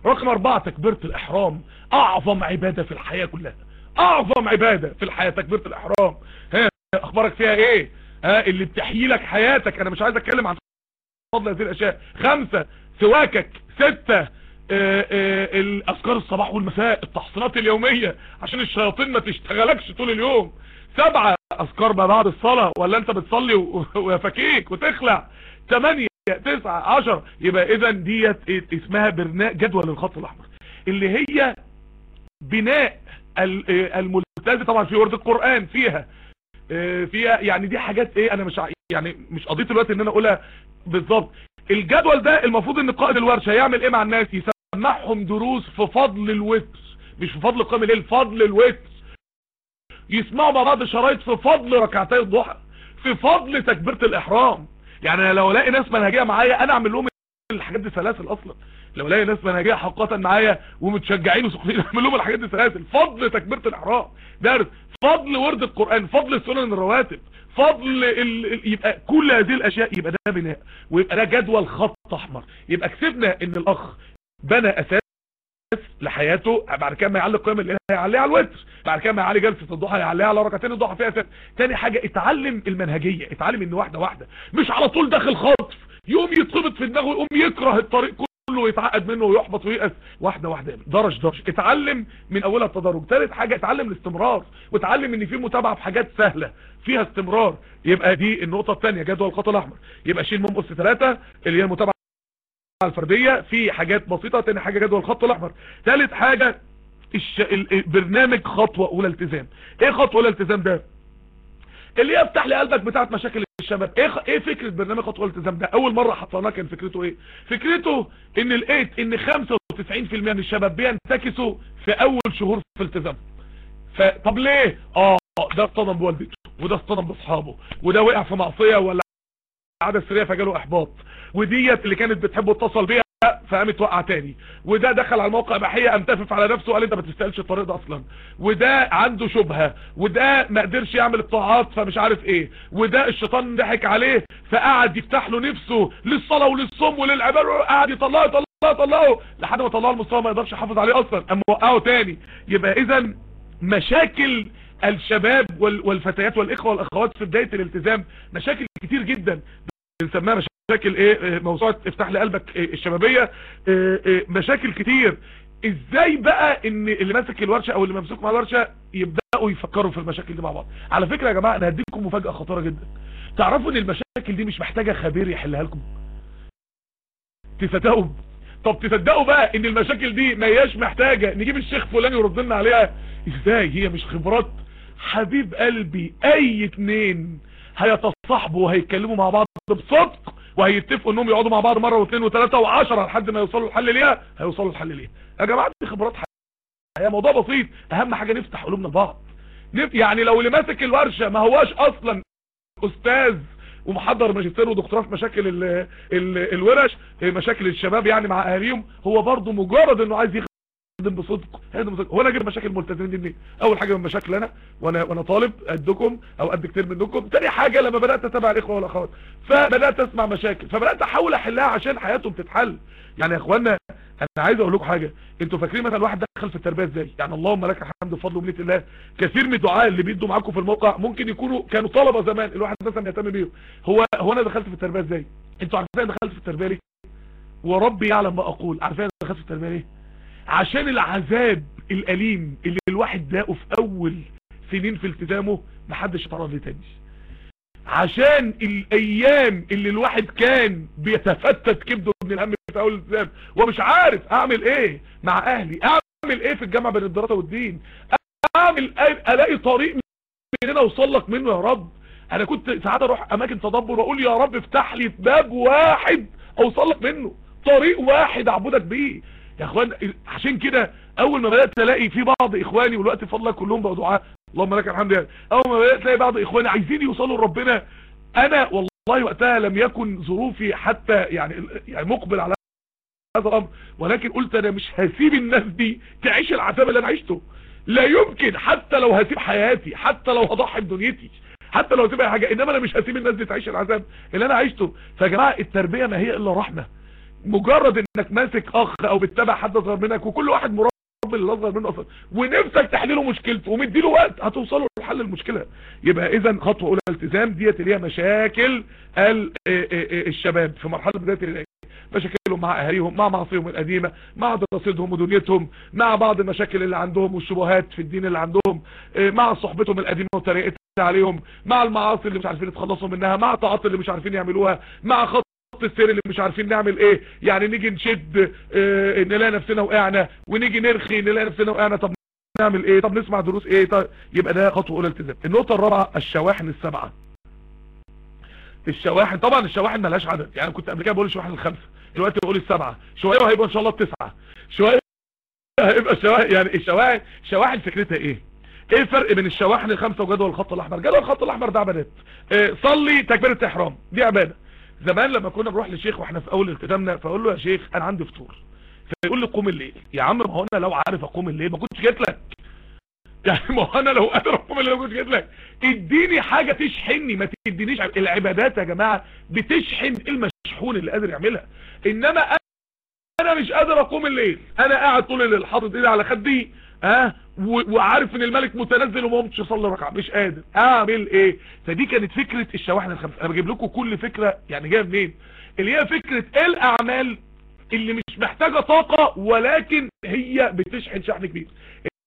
رقم أربعة تكبيرة الإحرام أعظم عبادة في الحياة كلها أعظم عبادة في الحياة تكبيرة الإحرام. ها أخبارك فيها إيه؟ ها اللي بتحيي لك حياتك. أنا مش عايز أتكلم عن فضل هذه الأشياء. خمسة سواكك. ستة آآ آآ الأذكار الصباح والمساء التحصينات اليومية عشان الشياطين ما تشتغلكش طول اليوم. سبعة أذكار ما بعد الصلاة. ولا أنت بتصلي وفكيك وتخلع. تمانية تسعة عشر. يبقى اذا ديت اسمها برناء جدول الخط الأحمر. اللي هي بناء الملتزم. طبعا في ورد القرآن فيها. فيها يعني دي حاجات إيه أنا مش يعني مش قضيت الوقت إن أنا أقولها بالظبط. الجدول ده المفروض إن قائد الورشة هيعمل إيه مع الناس؟ يسمعهم دروس في فضل الوتر مش في فضل قيام الليل فضل الوتر يسمعوا مع بعض شرايط في فضل ركعتي الضحى في فضل تكبيرة الإحرام. يعني أنا لو الاقي ناس منهجية معايا أنا اعمل لهم الحاجات دي سلاسل أصلا. لو الاقي ناس منهجية حقا معايا ومتشجعين وسخنين [LAUGHS] اعمل لهم الحاجات دي سلاسل. فضل تكبيرة الإحرام. درس فضل ورد القرآن فضل السنن الرواتب فضل ال... يبقى كل هذه الأشياء يبقى ده بناء ويبقى ده جدول خط أحمر. يبقى كسبنا إن الأخ بنى أساس لحياته بعد كده ما يعلي قيام الليل هيعليها على الوتر بعد كده ما يعلي جلسة الضحى هيعليها على ركعتين الضحى فيها أساس تاني حاجة اتعلم المنهجية اتعلم إن واحدة واحدة مش على طول داخل خطف يوم يتخبط في دماغه يقوم يكره الطريق كله ويتعقد منه ويحبط وييأس واحدة واحدة درج درج. اتعلم من أولها التدرج. ثالث حاجة اتعلم الاستمرار. واتعلم إن في متابعة في حاجات سهلة فيها استمرار. يبقى دي النقطة الثانية جدول الخط الأحمر. يبقى شيل من أس 3 اللي هي المتابعة الفردية في حاجات بسيطة ثاني حاجة جدول الخط الأحمر. ثالث حاجة الش... البرنامج خطوة أولى التزام. إيه خطوة أولى التزام ده؟ اللي يفتح لي قلبك بتاعت مشاكل الشباب. إيه إيه فكرة برنامج خطوة الالتزام ده؟ أول مرة حطيناه كان فكرته إيه؟ فكرته إن لقيت إن 95% من الشباب بينتكسوا في أول شهور في التزام. فطب ليه؟ آه ده اصطدم بوالدته وده اصطدم بأصحابه وده وقع في معصية ولا عاده سريه فجاله إحباط. وديت اللي كانت بتحبه اتصل بيها فقامت وقع تاني. وده دخل على الموقع اباحيه قام تافف على نفسه وقال أنت ما الطريق ده أصلا. وده عنده شبهة وده ما قدرش يعمل الطاعات فمش عارف إيه. وده الشيطان ضحك عليه فقعد يفتح له نفسه للصلاة وللصوم وللعبادة قعد يطلعه يطلعه يطلعه لحد ما طلعه المستوى ما يقدرش يحافظ عليه أصلا. قام وقعه تاني. يبقى اذا مشاكل الشباب والفتيات والإخوة والأخوات في بداية الالتزام مشاكل كتير جدا. بنسميها مشاكل إيه؟ موسوعة افتح لي قلبك إيه الشبابية. إيه إيه مشاكل كتير. إزاي بقى إن اللي ماسك الورشة أو اللي ممسوك مع الورشة يبدأوا يفكروا في المشاكل دي مع بعض؟ على فكرة يا جماعة أنا هديكم مفاجأة خطيرة جدا. تعرفوا إن المشاكل دي مش محتاجة خبير يحلها لكم؟ تصدقوا طب تصدقوا بقى إن المشاكل دي ما هياش محتاجة. نجيب الشيخ فلان يرد لنا عليها. إزاي؟ هي مش خبرات. حبيب قلبي أي اتنين هيتصاحبوا وهيتكلموا مع بعض بصدق وهيتفقوا إنهم يقعدوا مع بعض مرة واثنين وثلاثة وعشرة لحد ما يوصلوا الحل ليها هيوصلوا الحل ليها. يا جماعة دي خبرات حياه موضوع بسيط. أهم حاجة نفتح قلوبنا لبعض. يعني لو اللي ماسك الورشة ما هواش أصلا أستاذ ومحضر ماجستير ودكتوراه في مشاكل ال ال الورش مشاكل الشباب يعني مع أهاليهم هو برضه مجرد إنه عايز يخدم بصدق هيخدم بصدق. هو أنا أجيب مشاكل الملتزمين دي منين أول حاجة من مشاكل أنا وأنا وأنا طالب قدكم أو قد كتير منكم. تاني حاجة لما بدأت أتابع الإخوة والأخوات فبدأت أسمع مشاكل فبدأت أحاول أحلها عشان حياتهم تتحل. يعني يا إخوانا أنا عايز أقول لكم حاجة. أنتوا فاكرين مثلا واحد دخل في التربية إزاي؟ يعني اللهم لك الحمد بفضل ومنه الله. كثير من الدعاء اللي بيدوا معاكم في الموقع ممكن يكونوا كانوا طلبة زمان الواحد مثلا يهتم بيهم. هو هو أنا دخلت في التربية إزاي؟ أنتوا عارفين دخلت في التربية ليه؟ وربي يعلم ما أقول. عارفين دخلت في التربية ليه؟ عشان العذاب الأليم اللي الواحد لاقه في أول سنين في التزامه محدش يتعرض تاني. عشان الأيام اللي الواحد كان بيتفتت كبده من الهم في أول الالتزام ومش عارف اعمل إيه مع أهلي اعمل إيه في الجامعة بين الدراسة والدين اعمل إيه ألاقي طريق ان أنا اوصل لك منه يا رب. أنا كنت ساعات أروح أماكن تدبر وأقول يا رب افتح لي باب واحد اوصل لك منه طريق واحد أعبدك بيه. يا اخوان عشان كده أول ما بدأت ألاقي في بعض إخواني والوقت فضلك كلهم بقوا دعاء اللهم لك الحمد. يعني أول ما بدأت ألاقي بعض إخواني عايزين يوصلوا لربنا أنا والله وقتها لم يكن ظروفي حتى يعني يعني مقبل على هذا الأمر ولكن قلت أنا مش هسيب الناس دي تعيش العذاب اللي أنا عشته. لا يمكن حتى لو هسيب حياتي حتى لو هضحي بدنيتي حتى لو هسيب أي حاجة إنما أنا مش هسيب الناس دي تعيش العذاب اللي أنا عشته. فيا جماعة التربية ما هي إلا رحمة. مجرد انك ماسك اخ أو بتتابع حد اصغر منك وكل واحد مربي اللي اصغر منه أصلا ونفسك تحليله مشكلته ومديله وقت هتوصلوا لحل المشكلة. يبقى اذا خطوة أولى التزام ديت اللي هي مشاكل الشباب في مرحلة بداية العلاج. مشاكلهم مع أهاليهم مع معصيهم القديمة مع دراستهم ودنيتهم مع بعض المشاكل اللي عندهم والشبهات في الدين اللي عندهم مع صحبتهم القديمة وطريقتها عليهم مع المعاصي اللي مش عارفين يتخلصوا منها مع الطاعات اللي مش عارفين يعملوها مع خط السير اللي مش عارفين نعمل إيه. يعني نيجي نشد آه نلاقي نفسنا وقعنا. ونيجي نرخي نلاقي نفسنا وقعنا. طب نعمل إيه؟ طب نسمع دروس إيه؟ طب يبقى ده خطوة أولى التزام النقطة الرابعة الشواحن السبعة. الشواحن طبعا الشواحن ملهاش عدد. يعني كنت قبل كده بقول الشواحن الخمسة. دلوقتي بقول السبعة. شوية وهيبقى إن شاء الله التسعة. شوية هيبقى الشواحن يعني الشواحن الشواحن فكرتها إيه؟ إيه الفرق بين الشواحن الخمسة وجدول الخط الأحمر؟ جدول الخط الأحمر ده عبادات إيه صلي تكبيرة إحرام. دي عبادة. زمان لما كنا بنروح لشيخ وإحنا في أول التزامنا فأقول له يا شيخ أنا عندي فطور. فيقول لي قوم الليل. يا عم ما هو أنا لو عارف أقوم الليل ما كنتش جيت لك. [LAUGHS] يعني ما هو أنا لو قادر أقوم الليل ما كنتش جيت لك. اديني حاجة تشحنني ما تدينيش العبادات يا جماعة بتشحن المشحون اللي قادر يعملها. إنما أنا مش قادر أقوم الليل. أنا قاعد طول الليل حاطط إيدي على خدي ها؟ أه؟ وعارف إن الملك متنزل وما قمتش اصلي ركعة مش قادر. أعمل إيه؟ فدي كانت فكرة الشواحن الخمسه أنا بجيب لكم كل فكرة يعني جاية منين؟ اللي هي فكرة الأعمال اللي مش محتاجة طاقة ولكن هي بتشحن شحن كبير.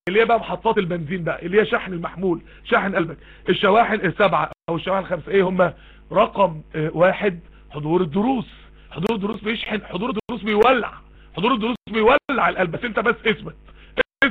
اللي هي بقى محطات البنزين بقى اللي هي شحن المحمول شحن قلبك. الشواحن السبعة أو الشواحن الخمسة إيه هم رقم آه واحد حضور الدروس. حضور الدروس بيشحن حضور الدروس بيولع. حضور الدروس بيولع القلب بس أنت بس اثبت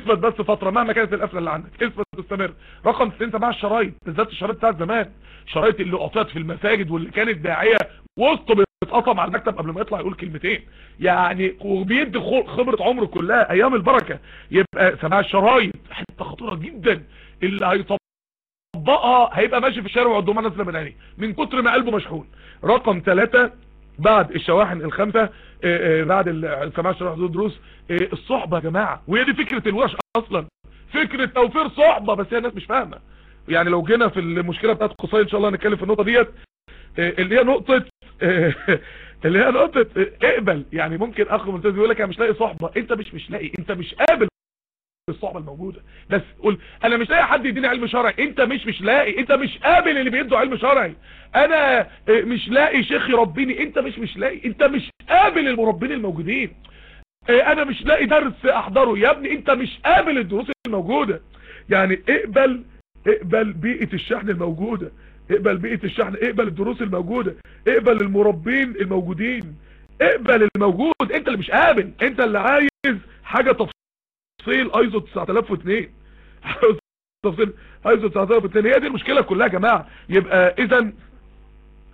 اثبت بس فترة مهما كانت القفلة اللي عندك. اثبت تستمر رقم انت مع الشرايط بالذات الشرايط بتاعت زمان. الشرايط اللي قطعت في المساجد واللي كانت داعية. وسطه بيتقطم على المكتب قبل ما يطلع يقول كلمتين. يعني وبيدي خبرة عمره كلها أيام البركة. يبقى سماع الشرايط. حتة خطيرة جدا. اللي هيطبقها هيبقى ماشي في الشارع وقدامه نازله من عينيه من كتر ما قلبه مشحون. رقم ثلاثة بعد الشواحن الخمسة آه آه بعد سماع شرح حدود دروس آه الصحبة يا جماعة. وهي دي فكرة الورش أصلا. فكرة توفير صحبة بس هي الناس مش فاهمة. يعني لو جينا في المشكلة بتاعت قصاي إن شاء الله نتكلم في النقطة ديت اللي هي نقطة [LAUGHS] اللي هي نقطة اقبل. يعني ممكن أخ ممتاز يقول لك أنا مش لاقي صحبة. أنت مش مش لاقي. أنت مش قابل الصعبة الموجودة. بس قول أنا مش لاقي حد يديني علم شرعي. أنت مش مش لاقي أنت مش قابل اللي بيدوا علم شرعي. أنا مش لاقي شيخ يربيني. أنت مش مش لاقي أنت مش قابل المربين الموجودين. أنا مش لاقي درس أحضره. يا ابني أنت مش قابل الدروس الموجودة. يعني اقبل اقبل بيئة الشحن الموجودة. اقبل بيئة الشحن اقبل الدروس الموجودة. اقبل المربين الموجودين. اقبل الموجود. أنت اللي مش قابل أنت اللي عايز حاجة تفصيل. ايزو 9002 تفصيل ايزو 9002 [LAUGHS] هي دي المشكلة كلها يا جماعة. يبقى إذا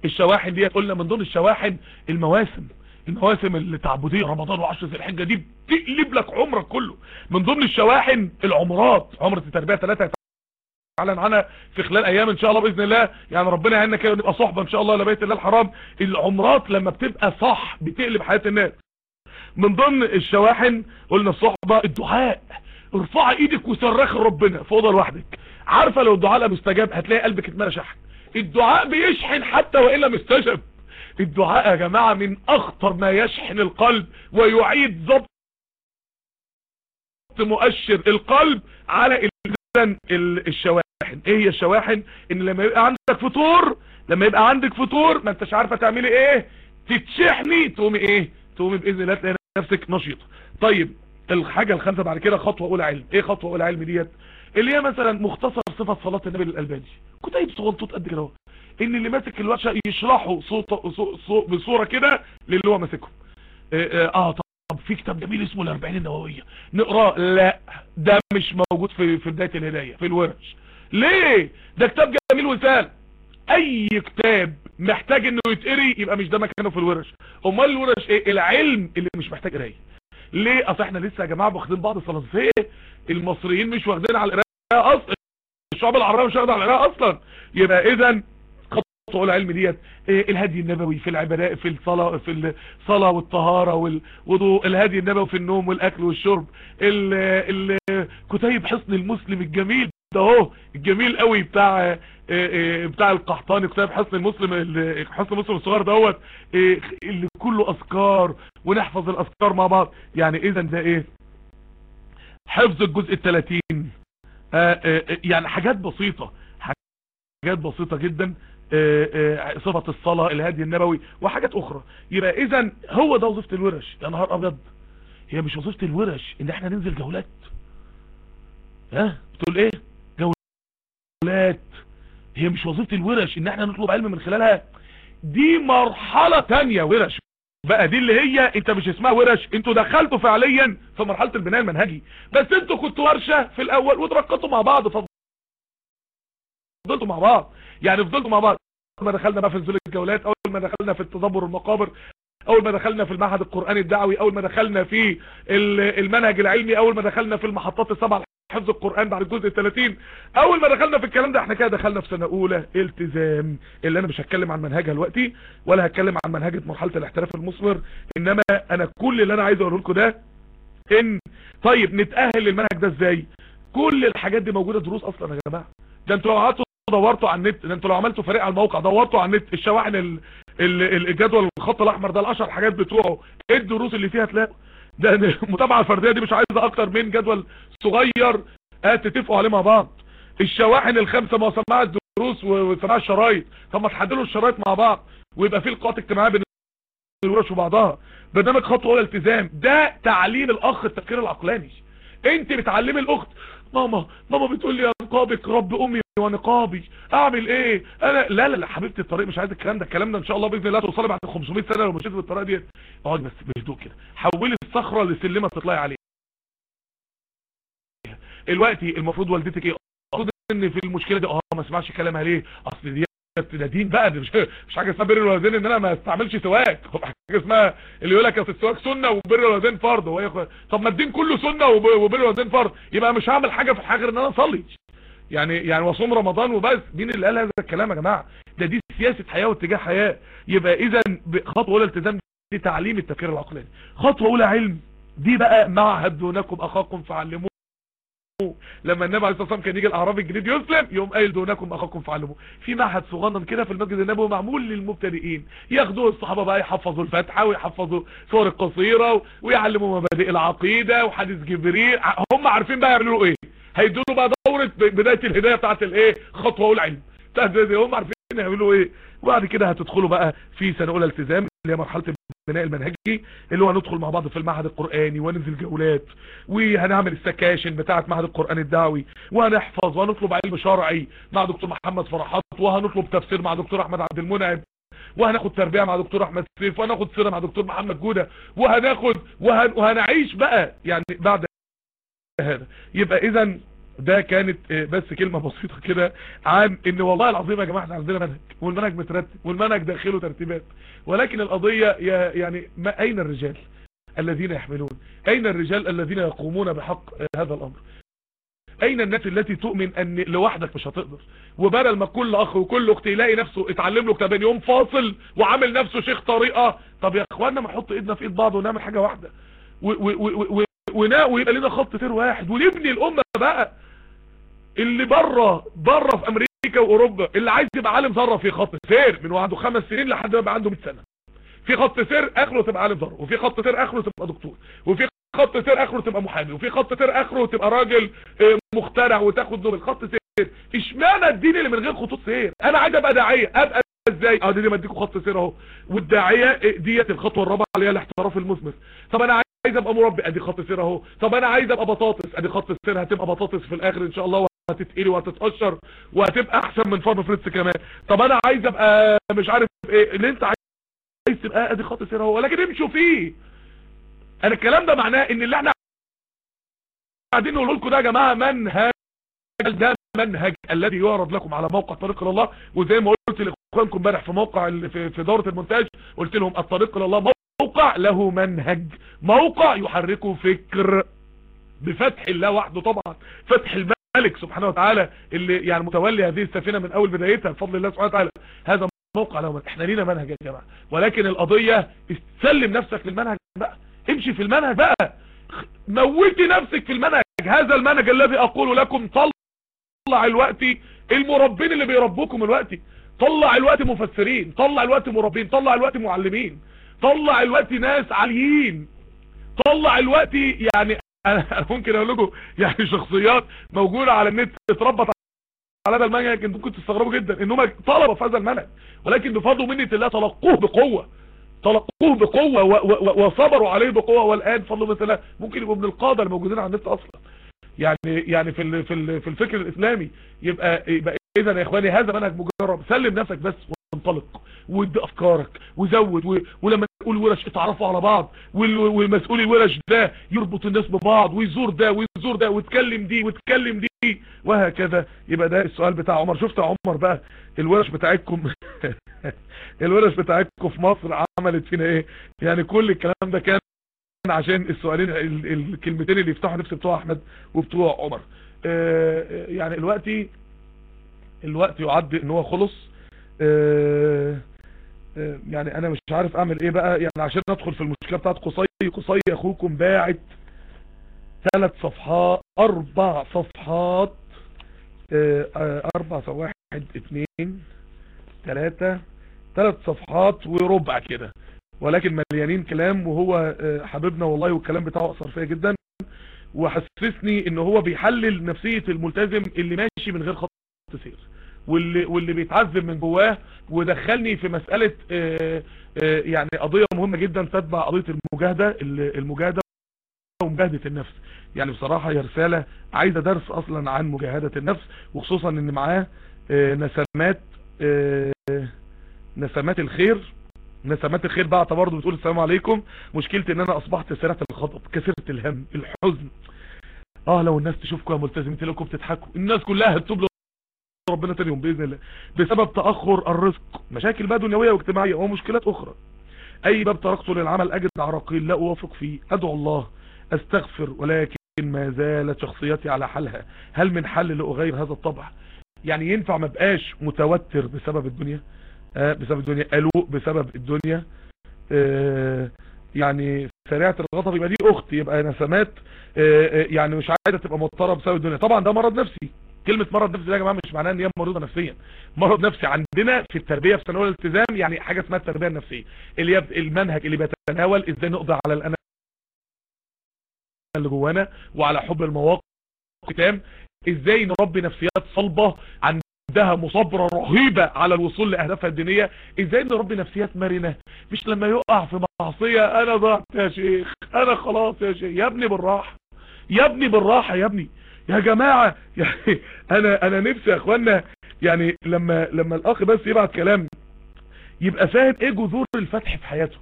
الشواحن دي قلنا من ضمن الشواحن المواسم. المواسم التعبدية رمضان وعشر ذي الحجة دي بتقلب لك عمرك كله. من ضمن الشواحن العمرات. عمرة التربية ثلاثة اعلن عنها في خلال أيام إن شاء الله بإذن الله. يعني ربنا يعيننا كده نبقى صحبة إن شاء الله لبيت الله الحرام. العمرات لما بتبقى صح بتقلب حياة الناس. من ضمن الشواحن قلنا الصحبة الدعاء. ارفع إيدك وصرخ ربنا في اوضة لوحدك. عارفة لو الدعاء لا مستجاب هتلاقي قلبك اتملى شحن. الدعاء بيشحن حتى وإن لم يستجب. الدعاء يا جماعة من أخطر ما يشحن القلب ويعيد ضبط مؤشر القلب على الشواحن. إيه هي الشواحن؟ إن لما يبقى عندك فطور لما يبقى عندك فطور ما أنتش عارفة تعملي إيه؟ تتشحني تقومي إيه؟ تقومي بإذن الله نفسك نشيطه طيب الحاجة الخامسة بعد كده خطوة أولى علم. إيه خطوة أولى علم ديت؟ اللي هي مثلا مختصر صفة صلاة النبي الألباني. كتيب صغنطوط قد كده إن اللي ماسك الورشة يشرحوا صوت بصورة كده للي هو ماسكهم آه, آه طب في كتاب جميل اسمه الأربعين النووية. نقراه لا ده مش موجود في في بداية الهداية في الورش. ليه؟ ده كتاب جميل وسهل. أي كتاب محتاج انه يتقري يبقى مش ده مكانه في الورش. امال الورش إيه؟ العلم اللي مش محتاج قرايه. ليه؟ اصل إحنا لسه يا جماعة واخدين بعض الفلسفيه المصريين مش واخدين على القرايه أصلا. الشعب العربيه مش واخده على القرايه أصلا. يبقى اذا خطوة العلم ديت إيه؟ الهدي النبوي في العبادات في الصلاة في الصلاة والطهارة والوضوء الهدي النبوي في النوم والأكل والشرب. ال كتيب حصن المسلم الجميل اهو الجميل قوي بتاع بتاع القحطاني كتاب حصن المسلم حصن المسلم الصغير دوت اللي كله أذكار ونحفظ الأذكار مع بعض. يعني اذا ده إيه؟ حفظ الجزء الثلاثين يعني حاجات بسيطة حاجات بسيطة جدا صفة الصلاة الهدي النبوي وحاجات أخرى. يبقى اذا هو ده وظيفة الورش. يا نهار أبيض! هي مش وظيفة الورش إن إحنا ننزل جولات. ها؟ بتقول إيه؟ جولات هي مش وظيفة الورش إن إحنا نطلب علم من خلالها. دي مرحلة تانية ورش. بقى دي اللي هي أنت مش اسمها ورش أنتوا دخلتوا فعليا في مرحلة البناء المنهجي. بس أنتوا كنتوا ورشة في الأول وترقصوا مع بعض فضلتوا مع بعض. يعني فضلتوا مع بعض. ما دخلنا بقى في نزول الجولات أول ما دخلنا في التدبر المقابر أول ما دخلنا في المعهد القرآني الدعوي أول ما دخلنا في المنهج العلمي أول ما دخلنا في المحطات السبع حفظ القرآن بعد الجزء 30 أول ما دخلنا في الكلام ده إحنا كده دخلنا في سنة أولى التزام. اللي أنا مش هتكلم عن منهجها دلوقتي ولا هتكلم عن منهجة مرحلة الاحتراف المثمر إنما أنا كل اللي أنا عايز أقوله لكم ده إن طيب نتأهل للمنهج ده إزاي؟ كل الحاجات دي موجودة دروس أصلا يا جماعة. ده أنتوا لو قعدتوا دورتوا على النت ده أنتوا لو عملتوا فريق على الموقع دورتوا على النت الشواحن ال... ال... الجدول الخط الأحمر ده الأشهر حاجات بتوعه إيه الدروس اللي فيها تلاقوا؟ ده المتابعة الفردية دي مش عايزة أكتر من جدول صغير تتفقوا عليه مع بعض. الشواحن الخمسة ما سماع الدروس وسماع الشرايط. طب ما تحدلوا الشرايط مع بعض ويبقى في لقاءات اجتماعية بين الورش وبعضها. برنامج خطوة اولى التزام ده تعليم الأخ التفكير العقلاني. أنت بتعلمي الأخت ماما ماما بتقول لي يا نقابك رب أمي ونقابي. أعمل إيه؟ أنا لا لا لا حبيبتي الطريق مش عايز الكلام ده. الكلام ده إن شاء الله بإذن الله توصلي بعد 500 سنة لو مشيت بالطريقة دي اقعد بس بهدوء كده. حولي الصخره لسلمة تطلعي عليها. دلوقتي المفروض والدتك إيه؟ المفروض إن في المشكلة دي. أه ما اسمعش كلامها ليه؟ أصل دي ده دين بقى دي مش مش حاجة اسمها بر الوالدين إن أنا ما استعملش سواك. حاجة اسمها اللي يقول لك السواك سنة وبر الوالدين فرض. هو طب ما الدين كله سنة وبر الوالدين فرض. يبقى مش هعمل حاجة في الحاجة غير إن أنا أصلي. يعني يعني وأصوم رمضان وبس. مين اللي قال هذا الكلام يا جماعة؟ ده دي سياسة حياة واتجاه حياة. يبقى اذا خطوه أولى التزام دي تعليم التفكير العقلاني. خطوة أولى علم. دي بقى معهد دونكم أخاكم فعلموه. لما النبي عليه الصلاة والسلام كان يجي الأعرابي الجديد يسلم يقوم قايل دونكم أخاكم فعلموه. في معهد صغنن كده في المسجد النبوي معمول للمبتدئين. ياخدوا الصحابة بقى يحفظوا الفاتحه ويحفظوا سور القصيرة ويعلموا مبادئ العقيدة وحديث جبريل. هم عارفين بقى يعملوا إيه. هيدوا بقى دورة بداية الهداية بتاعه الإيه خطوة العلم هم عارفين يعملوا إيه. وبعد كده هتدخلوا بقى في سنة أولى التزام اللي هي مرحلة البناء المنهجي اللي هو هندخل مع بعض في المعهد القرآني وننزل جولات وهنعمل السكاشن بتاعة معهد القرآن الدعوي وهنحفظ وهنطلب علم شرعي مع دكتور محمد فرحات وهنطلب تفسير مع دكتور أحمد عبد المنعم وهناخد تربية مع دكتور أحمد سيف وهناخد سيرة مع دكتور محمد جودة وهناخد وهن وهنعيش بقى يعني بعد هذا. يبقى اذا ده كانت بس كلمة بسيطة كده عن إن والله العظيم يا جماعة إحنا عندنا منهج والمنهج مترتب والمنهج داخله ترتيبات ولكن القضية يعني ما أين الرجال الذين يحملون؟ أين الرجال الذين يقومون بحق هذا الأمر؟ أين الناس التي تؤمن أن لوحدك مش هتقدر؟ وبدل ما كل أخ وكل أخت يلاقي نفسه اتعلم له كتابين يوم فاصل وعامل نفسه شيخ طريقة طب يا اخوانا ما نحط إيدنا في إيد بعض ونعمل حاجة واحدة. ويبقى لنا خط سير واحد ونبني الأمة بقى. اللي بره بره في أمريكا وأوروبا اللي عايز يبقى عالم ذره في خط سير من عنده خمس سنين لحد ما يبقى عنده 100 سنة. في خط سير آخره تبقى عالم ذره وفي خط سير آخره تبقى دكتور وفي خط سير آخره تبقى محامي وفي خط سير آخره تبقى راجل مخترع وتاخد نوبل. خط سير اشمعنى الدين اللي من غير خطوط سير؟ أنا عايز أبقى داعية. أبقى إزاي؟ آه دي بديكوا خط سير أهو. والداعية ديت الخطوة الرابعة اللي هي الاحتراف المثمر طب أنا عايز أبقى مربي أدي خط سير أهو. طب أنا عايز أبقى بطاطس أدي خط السير هتبقى بطاطس في الآخر إن شاء الله. وهتتقلي وهتتقشر وهتبقى أحسن من Farm Frites كمان. طب أنا عايز أبقى مش عارف إيه اللي أنت عايز تبقى أدي خط سير اهو ولكن امشوا فيه أنا الكلام ده معناه إن اللي إحنا قاعدين نقول لكم ده يا جماعة منهج. ده المنهج الذي يعرض لكم على موقع طريق إلى الله. وزي ما قلت لإخوانكم امبارح في موقع في دورة المونتاج قلت لهم الطريق إلى الله موقع له منهج. موقع يحركه فكر بفتح الله وحده طبعا. فتح الملك سبحانه وتعالى اللي يعني متولي هذه السفينة من أول بدايتها بفضل الله سبحانه وتعالى. هذا موقع منهج إحنا لينا منهج يا جماعة. ولكن القضية سلم نفسك للمنهج بقى. امشي في المنهج بقى. موتي نفسك في المنهج. هذا المنهج الذي أقول لكم طلع الوقت المربين اللي بيربوكم الوقت. طلع الوقت مفسرين. طلع الوقت مربين. طلع الوقت معلمين. طلع الوقت ناس عاليين. طلع الوقت يعني [LAUGHS] أنا ممكن أقول لكم يعني شخصيات موجودة على النت اتربت على هذا المنهج أنتم كنتوا تستغربوا جدا إن هم في هذا المنهج ولكن بفضل منه الله تلقوه بقوة تلقوه بقوة وصبروا عليه بقوة والآن فضل من الله ممكن يبقوا من القادة الموجودين على النت أصلا. يعني يعني في في الفكر الإسلامي يبقى يبقى اذا يا إخواني هذا منهج مجرب سلم نفسك بس وانطلق وادي أفكارك وزود و... ولما تقول ورش اتعرفوا على بعض وال... والمسؤول الورش ده يربط الناس ببعض ويزور ده ويزور ده وتكلم دي وتكلم دي وهكذا. يبقى ده السؤال بتاع عمر. شفت يا عمر بقى الورش بتاعتكم؟ [LAUGHS] الورش بتاعتكم في مصر عملت فينا إيه؟ يعني كل الكلام ده كان عشان السؤالين ال- الكلمتين اللي يفتحوا نفس بتوع أحمد وبتوع عمر. آه، يعني الوقت الوقت يعد إن هو خلص. يعني أنا مش عارف أعمل إيه بقى. يعني عشان ندخل في المشكلة بتاعت قصي قصي أخوكم باعت ثلاث صفحات أربع صفحات آه، آه، أربع واحد اتنين تلاتة ثلاث صفحات وربع كده. ولكن مليانين كلام وهو آه، حبيبنا والله والكلام بتاعه أثر فيا جدا وحسسني إن هو بيحلل نفسية الملتزم اللي ماشي من غير خط سير. واللي, واللي بيتعذب من جواه. ودخلني في مسألة آه، آه، يعني قضية مهمة جدا تتبع قضية المجاهدة المجاهدة ومجاهدة النفس. يعني بصراحة هي رسالة عايزة درس أصلا عن مجاهدة النفس وخصوصا إن معاه آه، نسمات نسمات الخير. نسمات الخير بعت برضه بتقول السلام عليكم. مشكلتي إن أنا أصبحت سريعة الغضب كثيرة الهم الحزن. آه لو الناس تشوفكم يا ملتزمين تلاقوا بتضحكوا. الناس كلها هتتوب ربنا تاني يوم بإذن الله. بسبب تأخر الرزق مشاكل بقى دنيوية واجتماعية ومشكلات أخرى. أي باب طرقته للعمل أجد عراقيل لا أوافق فيه. أدعو الله أستغفر ولكن ما زالت شخصيتي على حالها. هل من حل لأغير هذا الطبع؟ يعني ينفع ما بقاش متوتر بسبب الدنيا؟ آه بسبب الدنيا. قلق بسبب الدنيا. آه يعني سريعة الغضب يبقى دي اخت يبقى نسمات آه يعني مش عايزة تبقى مضطرة بسبب الدنيا. طبعا ده مرض نفسي. كلمة مرض نفسي يا جماعة مش معناه إن هي مريضة نفسيا. مرض نفسي عندنا في التربية في ثانوي الالتزام يعني حاجة اسمها التربية النفسية. اللي هي المنهج اللي بيتناول إزاي نقضي على الانا اللي جوانا وعلى حب المواقف. تام إزاي نربي نفسيات صلبة عندها مصابرة رهيبة على الوصول لأهدافها الدينية. إزاي نربي نفسيات مرنة؟ مش لما يقع في معصية أنا ضعت يا شيخ أنا خلاص يا شيخ يا ابني بالراحة يا ابني بالراحة يا ابني. يا جماعة يعني أنا أنا نفسي يا إخوانا يعني لما لما الأخ بس يبعت كلام يبقى فاهم إيه جذور الفتح في حياته.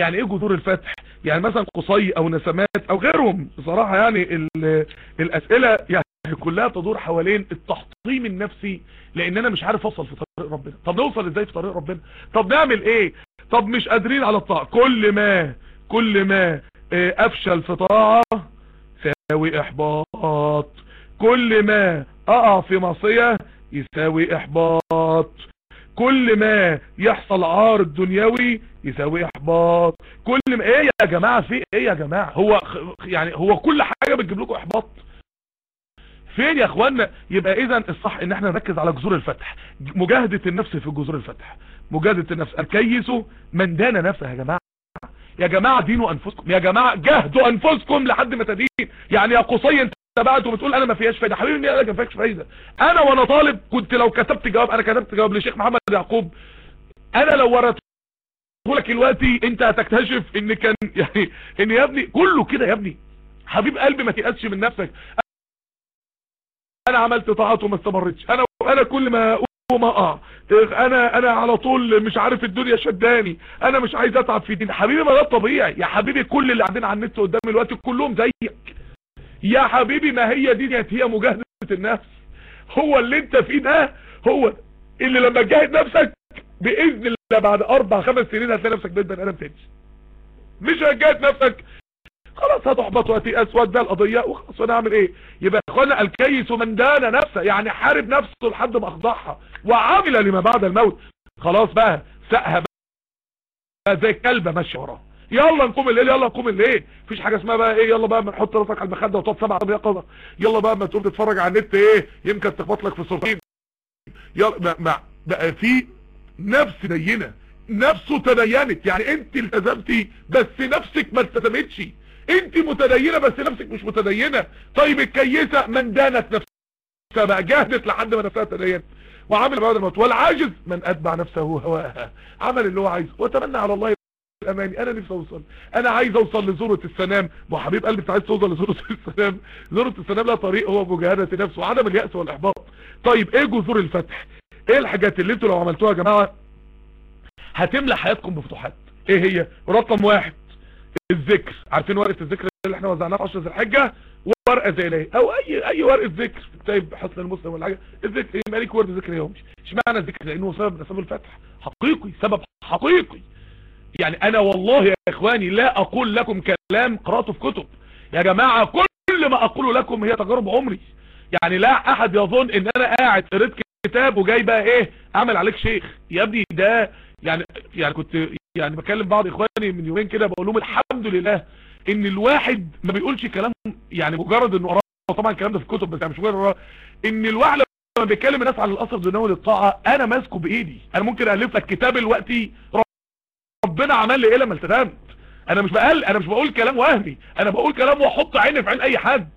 يعني إيه جذور الفتح؟ يعني مثلا قصي أو نسمات أو غيرهم. بصراحة يعني ال- الأسئلة يعني كلها تدور حوالين التحطيم النفسي لأن أنا مش عارف أوصل في طريق ربنا. طب نوصل إزاي في طريق ربنا؟ طب نعمل إيه؟ طب مش قادرين على الطاعة. كل ما كل ما آه، أفشل في طاعة يساوي إحباط. كل ما أقع في معصية يساوي إحباط. كل ما يحصل عارض دنيوي يساوي إحباط. كل ما إيه يا جماعة في إيه يا جماعة؟ هو يعني هو كل حاجة بتجيب لكم إحباط. فين يا اخوانا يبقى إذا الصح إن إحنا نركز على جذور الفتح. مجاهدة النفس في جذور الفتح. مجاهدة النفس الكيسوا من دان نفسه يا جماعة. يا جماعة دينوا أنفسكم يا جماعة جاهدوا أنفسكم لحد ما تدين. يعني يا قصي انت بعت وبتقول أنا ما فيهاش فايدة. حبيبي مين قال لك ما فيهاش فايدة؟ أنا وأنا طالب كنت لو كتبت جواب أنا كتبت جواب لشيخ محمد يعقوب. أنا لو وريته لك دلوقتي أنت هتكتشف إن كان [LAUGHS] يعني إن يا ابني كله كده يا ابني. حبيب قلبي ما تيأسش من نفسك. أنا عملت طاعات وما استمرتش. أنا أنا كل ما اقوم اقع أنا أنا على طول مش عارف الدنيا شداني. أنا مش عايز أتعب في دين حبيبي ما ده طبيعي. يا حبيبي كل اللي قاعدين على النت قدامي دلوقتي كلهم زيك. يا حبيبي ما هي دي هي مجاهدة النفس. هو اللي أنت فيه ده هو اللي لما تجاهد نفسك بإذن الله بعد أربع خمس سنين هتلاقي نفسك بيت بني آدم تاني. مش هتجاهد نفسك. خلاص هتحبط وهتيأس وده القضية وخلاص. وأنا اعمل إيه؟ يبقى اخوانا الكيس من دان نفسه. يعني حارب نفسه لحد ما أخضعها. وعمل لما بعد الموت. خلاص بقى سقها بقى. زي الكلبة ماشية وراه. يلا نقوم الليل يلا نقوم الليل. مفيش حاجة اسمها بقى إيه يلا بقى ما نحط راسك على المخدة وتقعد سبع قمر. يلا بقى ما تقوم تتفرج على النت إيه يمكن تخبط لك في صورتين يلا ما, بقى في نفس دينة. نفسه تدينت. يعني أنت التزمتي بس نفسك ما التزمتش. أنت متدينة بس نفسك مش متدينة. طيب الكيسة من دانت نفسها بقى جاهدت لحد ما نفسها تدينت. وعمل بعد الموت والعاجز من أتبع نفسه هواها. عمل اللي هو عايزه. وتمنى على الله الأماني. أنا نفسي أوصل. أنا عايز أوصل لزورة السلام. وحبيب قلبي عايز توصل لزورة [LAUGHS] السلام؟ زورة السلام لها طريق هو مجاهدة نفسه وعدم اليأس والإحباط. طيب إيه جذور الفتح؟ إيه الحاجات اللي أنتوا لو عملتوها يا جماعة هتملى حياتكم بفتوحات؟ إيه هي؟ رقم واحد الذكر. عارفين ورقة الذكر اللي إحنا وزعناها في 10 ذي الحجة؟ ورقة زي الايه أو اي أي ورقة ذكر. طيب حسن المسلم ولا حاجة. الذكر يبقى ليك ورقة ذكر يومي إشمعنى الذكر؟ لأنه سبب من أسباب الفتح. حقيقي سبب حقيقي. يعني أنا والله يا إخواني لا أقول لكم كلام قرأته في كتب. يا جماعة كل ما أقول لكم هي تجارب عمري. يعني لا أحد يظن إن أنا قاعد قريت كتاب وجاي بقى إيه أعمل عليك شيخ. يا ابني ده يعني يعني كنت يعني بكلم بعض إخواني من يومين كده بقول لهم الحمد لله. إن الواحد ما بيقولش كلام يعني مجرد إنه قرأه طبعا الكلام ده في الكتب بس يعني مش مجرد إن الواحد لما بيتكلم الناس على الأثر الدنيوي للطاعة أنا ماسكه بإيدي. أنا ممكن ألف لك كتاب دلوقتي ربنا عمل لي إيه لما التزمت؟ أنا مش بقول أنا مش بقول كلام وهمي. أنا بقول كلام وأحط عيني في عين أي حد.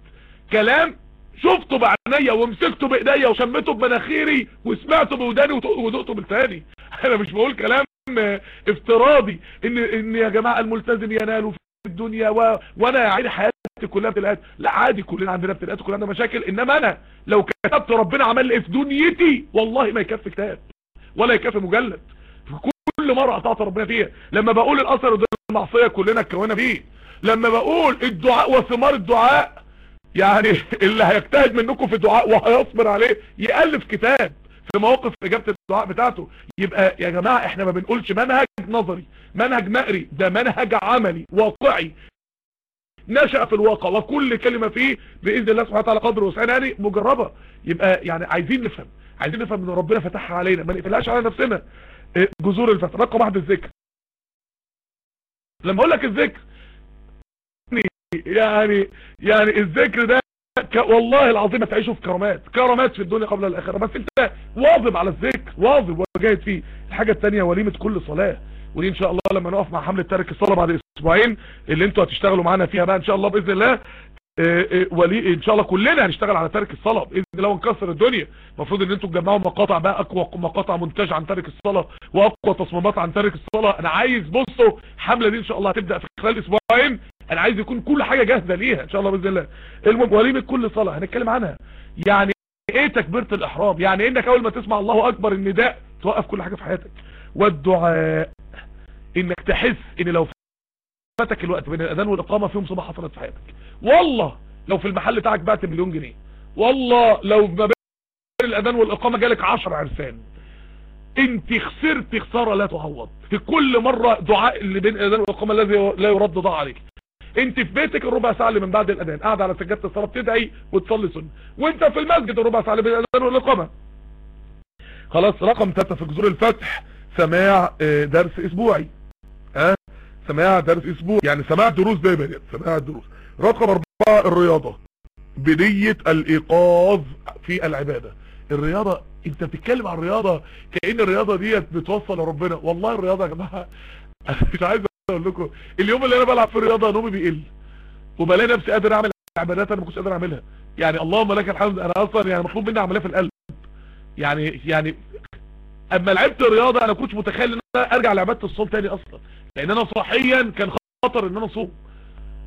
كلام شفته بعينيا ومسكته بإيديا وشمته بمناخيري وسمعته بوداني ودقته بلساني [LAUGHS] أنا مش بقول كلام افتراضي. إن إن يا جماعة الملتزم ينال الدنيا و... وأنا يا عيني حياتي كلها ابتلاءات لا عادي كلنا عندنا ابتلاءات وكلنا عندنا مشاكل. إنما أنا لو كتبت ربنا عمل لي في دنيتي والله ما يكفي كتاب ولا يكفي مجلد. في كل مرة قطعت ربنا فيها. لما بقول الأثر ضد المعصية كلنا اتكونا فيه. لما بقول الدعاء وثمار الدعاء يعني اللي هيجتهد منكم في الدعاء وهيصبر عليه يألف كتاب. في مواقف إجابة الدعاء بتاعته. يبقى يا جماعة إحنا ما بنقولش منهج نظري. منهج مقري. ده منهج عملي واقعي. نشأ في الواقع وكل كلمة فيه بإذن الله سبحانه وتعالى قدر وسعناني مجربة. يبقى يعني عايزين نفهم. عايزين نفهم إن ربنا فتحها علينا. ما نقفلهاش على نفسنا. جذور الفتح. رقم واحد الذكر. لما أقول لك الذكر يعني يعني الذكر ده والله العظيم هتعيشوا في كرامات كرامات في الدنيا قبل الآخرة. بس انت واظب على الذكر واظب وجاهد فيه الحاجة الثانية وليمة كل صلاة. ودي إن شاء الله لما نقف مع حملة ترك الصلاة بعد أسبوعين اللي أنتوا هتشتغلوا معانا فيها بقى إن شاء الله بإذن الله ولي إن شاء الله كلنا هنشتغل على ترك الصلاة بإذن الله ونكسر الدنيا. المفروض إن أنتوا تجمعوا مقاطع بقى أقوى مقاطع مونتاج عن ترك الصلاة وأقوى تصميمات عن ترك الصلاة. أنا عايز بصوا الحملة دي إن شاء الله هتبدأ في خلال أسبوعين. أنا عايز يكون كل حاجة جاهزة ليها ان شاء الله بإذن الله. المهم وليمة كل صلاة. هنتكلم عنها. يعني إيه تكبيرة الإحرام؟ يعني إنك أول ما تسمع الله أكبر النداء توقف كل حاجة في حياتك. والدعاء إنك تحس إن لو فاتك الوقت بين الأذان والإقامة في مصيبه حصلت في حياتك. والله لو في المحل بتاعك بعت مليون جنيه. والله لو ما بين الأذان والإقامة جالك 10 عرسان. إنت خسرت خسارة لا تعوض في كل مرة دعاء اللي بين الأذان والإقامة الذي لا يرد ضاع عليك. انت في بيتك الربع ساعة اللي من بعد الأذان قاعد على سجادة الصلاة بتدعي وتصلي سنة. وانت في المسجد الربع ساعة اللي بين الأذان والإقامة. خلاص رقم 3 في جذور الفتح سماع درس أسبوعي. ها؟ سماع درس أسبوعي. يعني سماع دروس دايما سماع دروس. رقم أربعة الرياضة. بنية الإيقاظ في العبادة. الرياضة أنت بتتكلم عن الرياضة كأن الرياضة ديت بتوصل لربنا. والله الرياضة يا جماعة أنا [LAUGHS] مش عايز أقول لكم اليوم اللي أنا بلعب في الرياضة نومي بيقل. وبلاقي نفسي قادر أعمل عبادات أنا ما كنتش قادر أعملها. يعني اللهم لك الحمد أنا أصلا يعني مطلوب مني عمليه في القلب. يعني يعني أما لعبت رياضة أنا كنتش متخيل إن أنا أرجع لعبادة الصوم تاني أصلا. لأن أنا صحيا كان خطر إن أنا أصوم.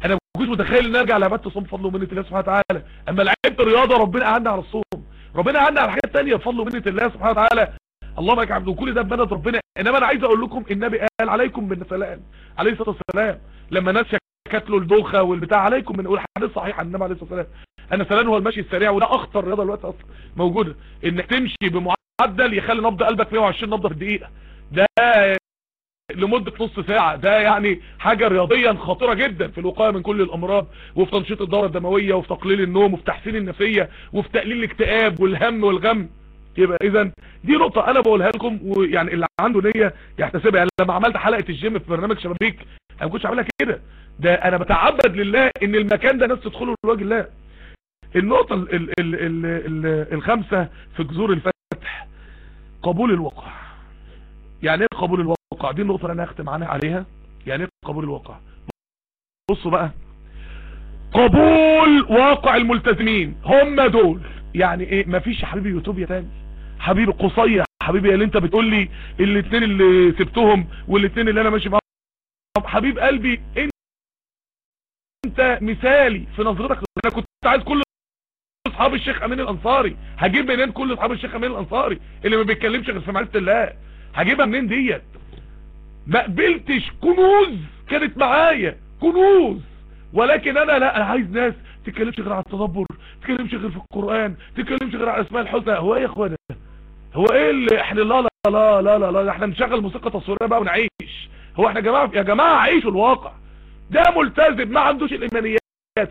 أنا ما كنتش متخيل إن أرجع لعبادة الصوم بفضل ومنة الله سبحانه وتعالى. أما لعبت رياضة ربنا قعدنا على الصوم. ربنا قعدنا على حاجات تانية بفضل ومنة الله سبحانه وتعالى. اللهم لك الحمد وكل ده بمدد ربنا. إنما أنا عايز أقول لكم النبي قال عليكم بالنسلام عليه الصلاة والسلام لما ناس شكت له الدوخة والبتاع عليكم من أقول حديث صحيح عن النبي عليه الصلاة والسلام. أنا سلان هو المشي السريع وده أخطر رياضة دلوقتي أصلا موجودة. إنك تمشي بمعدل يخلي نبض قلبك 120 نبضة في الدقيقة. ده لمدة نص ساعة. ده يعني حاجة رياضيا خطيرة جدا في الوقاية من كل الأمراض وفي تنشيط الدورة الدموية وفي تقليل النوم وفي تحسين النفسية وفي تقليل الاكتئاب والهم والغم. يبقى إذا دي نقطة أنا بقولها لكم ويعني اللي عنده نية يحتسبها. يعني لما عملت حلقة الجيم في برنامج شبابيك أنا ما كنتش عاملها كده. ده أنا بتعبد لله إن المكان ده ناس تدخله لوجه الله. النقطة ال ال ال ال ال الخامسة في جذور الفتح قبول الواقع. يعني إيه قبول الواقع؟ دي النقطة اللي أنا هختم عنها عليها. يعني إيه قبول الواقع؟ بصوا بقى. قبول واقع الملتزمين. هم دول. يعني إيه؟ مفيش يا حبيبي يوتوبيا تاني. حبيبي قصية حبيبي اللي انت بتقول لي الاثنين اللي سبتهم والاثنين اللي أنا ماشي معاهم. حبيب قلبي انت مثالي في نظرتك. أنا كنت عايز كل اصحاب الشيخ امين الانصاري. هجيب منين كل اصحاب الشيخ امين الانصاري؟ اللي ما بيتكلمش غير في معرفة الله. هجيبها منين ديت؟ ما قبلتش كنوز كانت معايا. كنوز. ولكن أنا لا أنا عايز ناس تتكلمش غير على التدبر تتكلمش غير في القرآن تتكلمش غير على اسماء الحسنى. هو إيه يا إخوانا؟ هو إيه اللي إحنا لا لا لا لا لا, لا إحنا نشغل موسيقى تصويرية بقى ونعيش. هو إحنا يا جماعة يا جماعة عيشوا الواقع. ده ملتزم ما عندوش الإيمانيات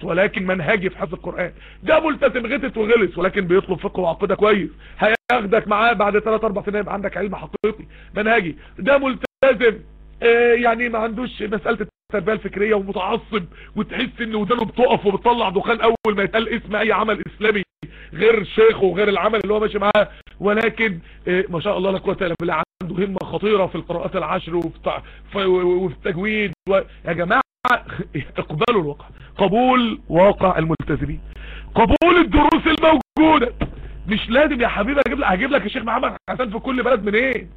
ولكن منهجي في حفظ القرآن. ده ملتزم غتت وغلس ولكن بيطلب فقه وعقيدة كويس. هياخدك معاه بعد 3 4 سنين يبقى عندك علم حقيقي منهجي. ده ملتزم. آه يعني ما عندوش مسألة التربية الفكرية ومتعصب وتحس إن ودانه بتقف وبتطلع دخان أول ما يتقال اسم أي عمل إسلامي. غير شيخه وغير العمل اللي هو ماشي معاه. ولكن آه ما شاء الله لا قوة إلا بالله عنده همة خطيرة في القراءات العشر وفي التجويد و... يا جماعة [LAUGHS] اقبلوا الواقع. قبول واقع الملتزمين. قبول الدروس الموجودة. مش لازم يا حبيبي أجيب لك هجيب لك الشيخ محمد حسن في كل بلد منين؟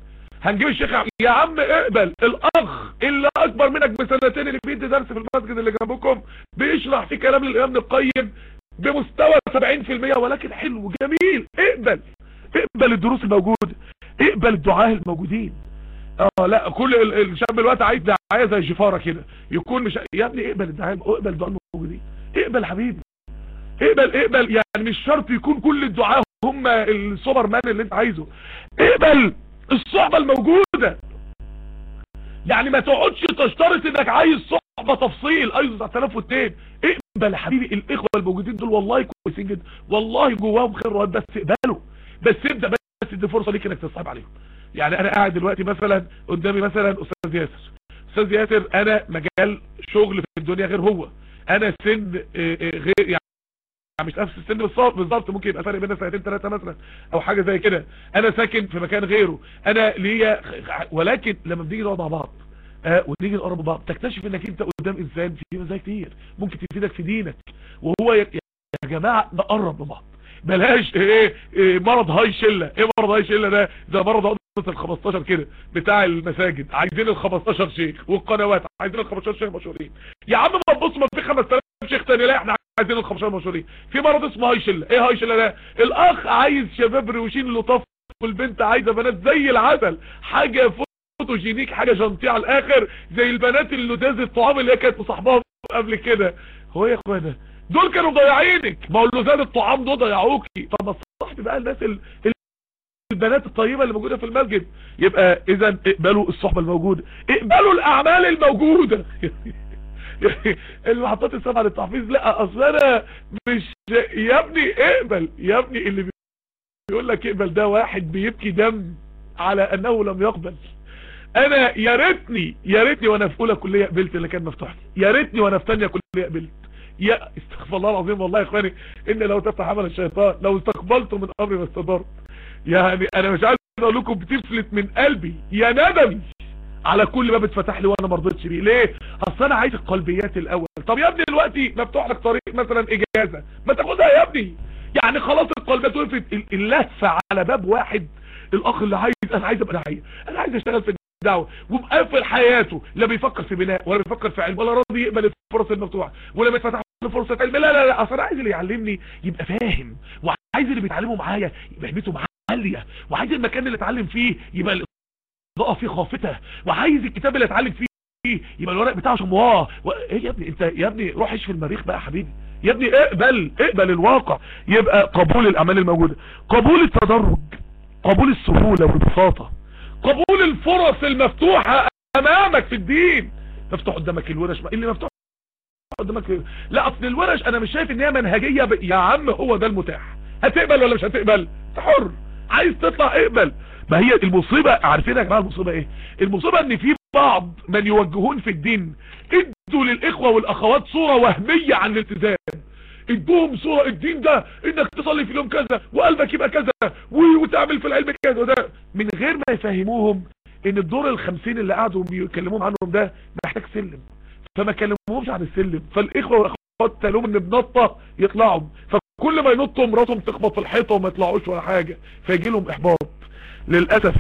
هنجيب الشيخ يا عم اقبل. الأخ اللي أكبر منك بسنتين اللي بيدي درس في المسجد اللي جنبكم بيشرح في كلام الامام القيم بمستوى 70% ولكن حلو جميل. اقبل اقبل الدروس الموجودة اقبل الدعاة الموجودين. آه لا كل الشاب الوقت عايز دعاية زي الجفارة كده يكون مش يا ابني اقبل الدعاية اقبل الدعاء الموجودين. اقبل حبيبي. اقبل اقبل يعني مش شرط يكون كل الدعاة هم السوبر مان اللي انت عايزه. اقبل الصحبة الموجودة. يعني ما تقعدش تشترط انك عايز صحبة تفصيل. ايزو 9002 اقبل يا حبيبي الإخوة الموجودين دول والله كويسين جدا. والله جواهم خير بس اقبلوا بس ابدأ بس دي فرصة ليك إنك تصاحب عليهم. يعني أنا قاعد دلوقتي مثلا قدامي مثلا أستاذ ياسر. أستاذ ياسر أنا مجال شغل في الدنيا غير هو. أنا سن غير يعني مش نفس السن بالظبط. ممكن يبقى فرق بيننا سنتين ثلاثة مثلا أو حاجة زي كده. أنا ساكن في مكان غيره. أنا ليا ولكن لما بنيجي نقعد مع بعض آه ونيجي نقرب بعض تكتشف إنك أنت قدام إنسان فيه مزايا كتير. ممكن تفيدك في دينك. وهو يا جماعة نقرب لبعض بلاش إيه, إيه مرض هاي شلة. إيه مرض هاي شلة ده؟ ده مرض ال 15 كده بتاع المساجد. عايزين ال 15 شيخ والقنوات. عايزين ال 15 شيخ مشهورين. يا عم ما تبص ما في 5000 شيخ تاني. لا إحنا عايزين ال 15 مشهورين. في مرض اسمه high شلة. إيه high شلة ده؟ الأخ عايز شباب روشين لطاف والبنت عايزة بنات زي العسل. حاجة photogenic حاجة جنطيه على الآخر زي البنات اللي لذاذ الطعام اللي هي كانت مصاحباها قبل كده. هو يا إخوانا دول كانوا ضايعينك ما هو لذاذ الطعام دول ضيعوكي. طب ما تصاحبي بقى الناس ال... البنات الطيبة اللي موجودة في المسجد. يبقى اذا اقبلوا الصحبة الموجودة. اقبلوا الأعمال الموجودة. [LAUGHS] المحطات السبعة للتحفيظ لا أصل أنا مش يا ابني اقبل. يا ابني اللي بيقول لك اقبل ده واحد بيبكي دم على أنه لم يقبل. أنا يا ريتني يا ريتني وأنا في أولى كلية قبلت اللي كان مفتوح لي. يا ريتني وأنا في ثانية كلية قبلت. يا استغفر الله العظيم والله يا إخواني إن لو تفتح عمل الشيطان لو استقبلت من أمري ما استدرت. يعني أنا مش عايز أقول لكم بتفلت من قلبي. يا ندمي. على كل باب اتفتح لي وأنا ما رضيتش بيه. ليه؟ أصل أنا عايز القلبيات الأول. طب يا ابني دلوقتي مفتوح لك طريق مثلا إجازة. ما تاخدها يا ابني. يعني خلاص القلبيات وقفت. اللهفه على باب واحد. الأخ اللي عايز أنا عايز أبقى داعيه أنا عايز أشتغل في الدعوه ومقفل حياته. لا بيفكر في بناء ولا بيفكر في علم ولا راضي يقبل الفرص المفتوحة. ولا بيتفتح له فرصة علم. لا لا لا. أصل أنا عايز اللي يعلمني يبقى فاهم. وعايز اللي بيتعلموا معايا يبقى هيبته عاليه وعايز المكان اللي أتعلم فيه يبقى الإضاءة فيه خافتة. وعايز الكتاب اللي أتعلم فيه يبقى الورق بتاعه شمواه و... إيه يا ابني؟ أنت يا ابني روح عيش في المريخ بقى يا حبيبي. يا ابني اقبل اقبل الواقع. يبقى قبول الأعمال الموجودة. قبول التدرج. قبول السهولة والبساطة. قبول الفرص المفتوحة أمامك في الدين. مفتوح قدامك الورش اللي مفتوح قدامك لا أصل الورش أنا مش شايف إن هي منهجية ب... يا عم هو ده المتاح. هتقبل ولا مش هتقبل؟ حر. عايز تطلع اقبل. ما هي المصيبة عارفين يا جماعة المصيبة إيه؟ المصيبة إن في بعض من يوجهون في الدين ادوا للإخوة والأخوات صورة وهمية عن الالتزام. ادوهم صورة الدين ده إنك تصلي في اليوم كذا وقلبك يبقى كذا وتعمل في العلم كذا وده. من غير ما يفهموهم إن الدور الخمسين اللي قعدوا بيكلموهم عنهم ده محتاج سلم. فما كلموهمش عن السلم. فالإخوة والأخوات تلوم إن بنطة يطلعوا. فكل ما ينطوا مراتهم تخبط في الحيطة وما يطلعوش ولا حاجة. فيجي لهم إحباط. للأسف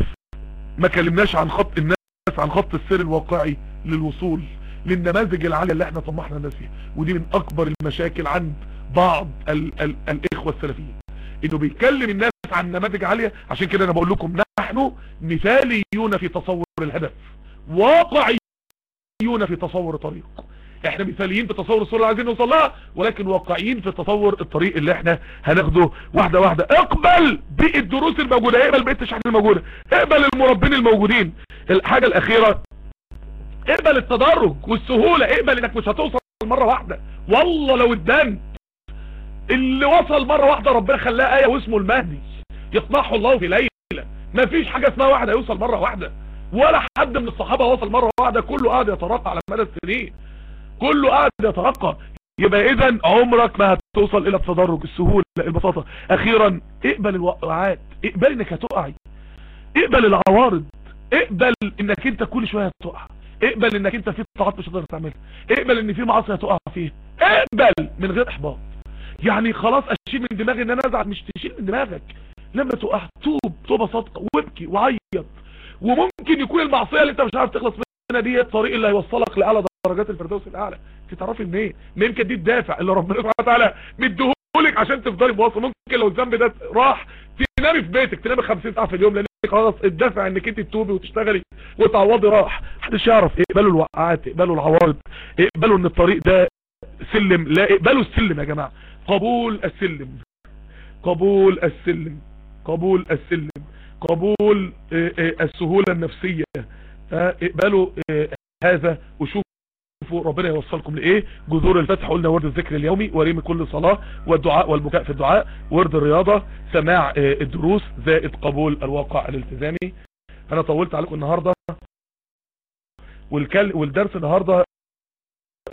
ما كلمناش عن خط الناس عن خط السير الواقعي للوصول للنماذج العالية اللي إحنا طمحنا الناس فيها. ودي من أكبر المشاكل عند بعض ال ال الإخوة السلفيين إنه بيتكلم الناس عن نماذج عالية عشان كده أنا بقول لكم نحن مثاليون في تصور الهدف واقعيون في تصور طريق إحنا مثاليين في تصور الصورة اللي عايزين نوصل لها ولكن واقعيين في تصور الطريق اللي إحنا هناخده. واحدة واحدة اقبل بالدروس الموجودة اقبل بقية الشحن الموجودة اقبل المربين الموجودين. الحاجة الأخيرة اقبل التدرج والسهولة اقبل إنك مش هتوصل مرة واحدة. والله لو اتدنت اللي وصل مرة واحدة ربنا خلاه آية واسمه المهدي. يصنعه الله في ليلة. مفيش حاجة اسمها واحدة يوصل مرة واحدة. ولا حد من الصحابة وصل مرة واحدة. كله قاعد يترقى على مدى السنين. كله قاعد يترقى. يبقى اذا عمرك ما هتوصل إلى التدرج السهولة. البساطة أخيرا اقبل الوقعات اقبل إنك هتقعي. اقبل العوارض. اقبل إنك أنت كل شوية هتقع. اقبل إنك أنت في طاعات مش هتقدر تعملها. اقبل إن في معاصي هتقع فيها. اقبل من غير إحباط. يعني خلاص أشيل من دماغي إن أنا أزعل مش تشيل من دماغك. لما تقع توب توبة صادقة وابكي وعيط. وممكن يكون المعصية اللي أنت مش عارف تخلص منها دي الطريق اللي هيوصلك لأعلى درجات الفردوس الأعلى. أنت تعرفي منين منين كان دي الدافع اللي ربنا سبحانه وتعالى مديهولك عشان تفضلي مواصل ممكن لو الذنب ده راح تنامي في بيتك تنامي 50 ساعة في اليوم لأن خلاص الدافع إنك أنت تتوبي وتشتغلي وتعوضي راح. محدش يعرف اقبلوا الوقعات اقبلوا العوارض اقبلوا إن الطريق ده سلم لا اقبلوا السلم يا جماعة. قبول السلم. قبول السلم. قبول السلم. قبول السهولة النفسية. اقبلوا هذا وشوفوا ربنا يوصلكم لإيه؟ جذور الفتح. قلنا ورد الذكر اليومي وريم كل صلاة والدعاء والبكاء في الدعاء ورد الرياضة سماع الدروس زائد قبول الواقع الالتزامي. أنا طولت عليكم النهاردة. والكل والدرس النهاردة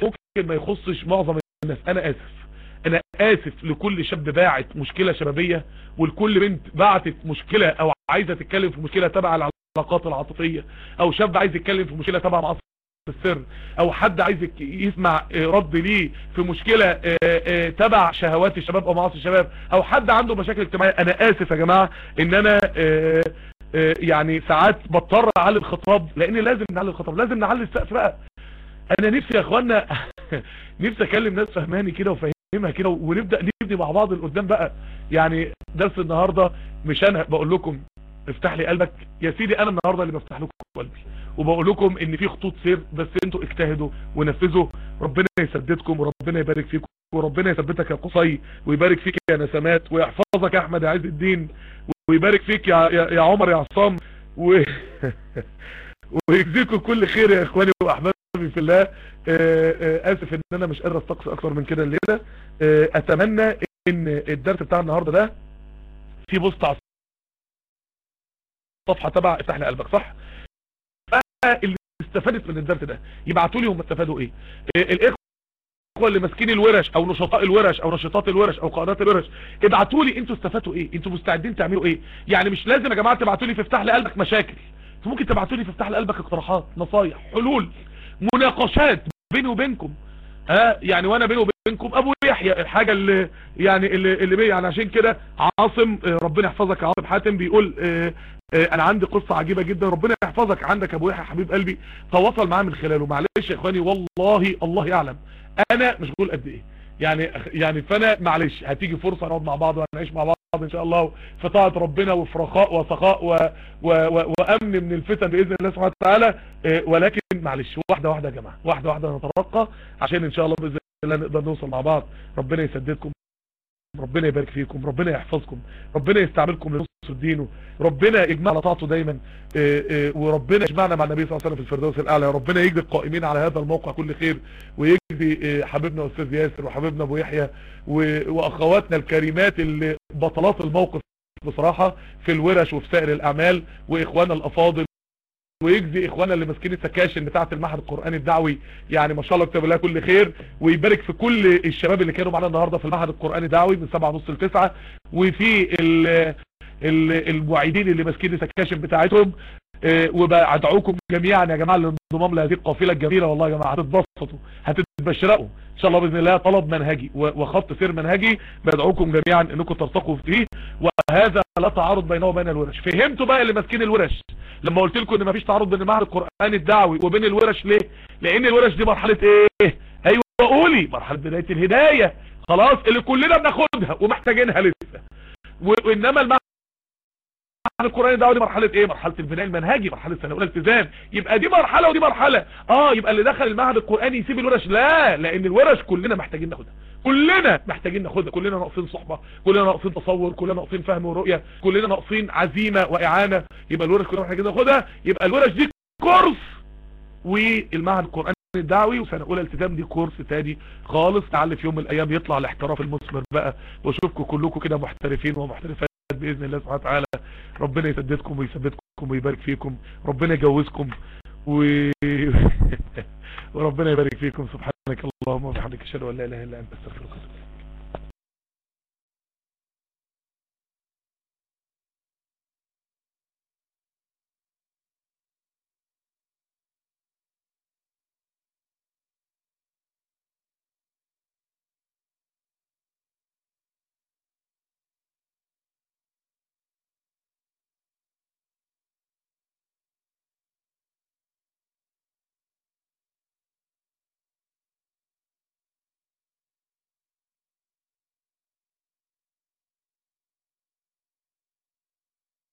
ممكن ما يخصش معظم الناس. أنا آسف. أنا آسف لكل شاب باعت مشكلة شبابية ولكل بنت بعتت مشكلة أو عايزة تتكلم في مشكلة تبع العلاقات العاطفية أو شاب عايز يتكلم في مشكلة تبع معصر السر أو حد عايز يسمع رد ليه في مشكلة تبع شهوات الشباب أو معاصي الشباب أو حد عنده مشاكل اجتماعية. أنا آسف يا جماعة إن أنا يعني ساعات بضطر أعلي الخطاب لأن لازم نعلي الخطاب لازم نعلي السقف بقى. أنا نفسي يا إخوانا [LAUGHS] نفسي أكلم ناس فهماني كده وفهمها كده ونبدأ نبني مع بعض القدام بقى. يعني درس النهاردة مش أنا بقول لكم افتح لي قلبك. يا سيدي أنا النهاردة اللي بفتح لكم قلبي. وبقول لكم إن في خطوط سير بس أنتوا اجتهدوا ونفذوا. ربنا يسددكم وربنا يبارك فيكم. وربنا يثبتك يا قصي ويبارك فيك يا نسمات ويحفظك يا أحمد عز الدين ويبارك فيك يا, يا عمر يا عصام و... [LAUGHS] ويجزيكم كل خير يا إخواني وأحبابي. في الله آسف إن أنا مش قادر أستقصي أكتر من كده الليلة. أتمنى إن الدرس بتاع النهارده ده في بوست على الصفحة تبع افتح لي قلبك صح؟ اللي استفادت من الدرس ده يبعتوا لي هم استفادوا إيه. الإخوة اللي ماسكين الورش أو نشطاء الورش أو نشطات الورش أو قادات الورش ابعتوا لي أنتوا استفادوا إيه؟ أنتوا مستعدين تعملوا إيه؟ يعني مش لازم يا جماعة تبعتوا لي في افتح لي قلبك مشاكل. ممكن تبعتوا لي في افتح لي قلبك اقتراحات نصايح حلول. مناقشات بيني وبينكم. ها يعني وأنا بيني وبينكم أبو يحيى الحاجة اللي يعني اللي, اللي بي يعني عشان كده عاصم ربنا يحفظك يا عاصم حاتم بيقول آه آه أنا عندي قصة عجيبة جدا. ربنا يحفظك. عندك أبو يحيى حبيب قلبي تواصل معاه من خلاله. معلش يا إخواني والله الله يعلم. أنا مشغول قد إيه. يعني يعني فانا معلش هتيجي فرصة نقعد مع بعض ونعيش مع بعض إن شاء الله في طاعه ربنا وفي رخاء وسخاء و... و... و... وأمن من الفتن بإذن الله سبحانه وتعالى. آه، ولكن معلش واحدة واحدة يا جماعة واحدة واحدة نترقى عشان إن شاء الله بإذن الله نقدر نوصل مع بعض. ربنا يسددكم ربنا يبارك فيكم ربنا يحفظكم ربنا يستعملكم دينه ربنا يجمع على طاعته دايما. آه، آه، وربنا يجمعنا مع النبي صلى الله عليه وسلم في الفردوس الأعلى. ربنا يجزي القائمين على هذا الموقع كل خير ويجزي آه، حبيبنا أستاذ ياسر وحبيبنا أبو يحيى وأخواتنا الكريمات اللي بطلات الموقف بصراحة في الورش وفي سائر الأعمال وإخواننا الأفاضل ويجزي إخواننا اللي ماسكين السكاشن بتاعة المعهد القرآني الدعوي. يعني ما شاء الله كتب الله كل خير ويبارك في كل الشباب اللي كانوا معانا النهارده في المعهد القرآني الدعوي من 7 ونص ل 9 وفي المعيدين اللي ماسكين السكاشن بتاعتهم آه، وبدعوكم جميعا يا جماعة للانضمام لهذه القافلة الجميلة. والله يا جماعة هتتبسطوا هتتبشرقوا. إن شاء الله بإذن الله طلب منهجي وخط سير منهجي بدعوكم جميعا إنكم ترتقوا فيه. وهذا لا تعارض بينه وبين الورش. فهمتوا بقى اللي ماسكين الورش؟ لما قلت لكم إن مفيش تعارض بين المعهد القراني الدعوي وبين الورش ليه؟ لأن الورش دي مرحلة إيه؟ أيوه قولي مرحلة بداية الهداية. خلاص اللي كلنا بناخدها ومحتاجينها لسه. وإنما المعهد القراني الدعوي دي مرحلة إيه؟ مرحلة البناء المنهجي مرحلة سنه اولى التزام يبقى دي مرحلة ودي مرحلة. آه يبقى اللي دخل المعهد القرآني يسيب الورش. لا لأن الورش كلنا محتاجين ناخدها. كلنا محتاجين ناخدها. كلنا ناقصين صحبة. كلنا ناقصين تصور. كلنا ناقصين فهم ورؤية. كلنا ناقصين عزيمة وإعانة. يبقى الورش كلنا محتاجين ناخدها. يبقى الورش دي كورس. والمعهد القرآني الدعوي وسنة أولى التزام دي كورس تاني خالص. لعل في يوم من الأيام يطلع الاحتراف المثمر بقى. واشوفكم كلكم كده محترفين ومحترفات. بإذن الله سبحانه وتعالى. ربنا يسددكم ويثبتكم ويبارك فيكم. ربنا يجوزكم و... [LAUGHS] وربنا يبارك فيكم. سبحانك اللهم وبحمدك. أشهد أن لا إله إلا أنت. أستغفرك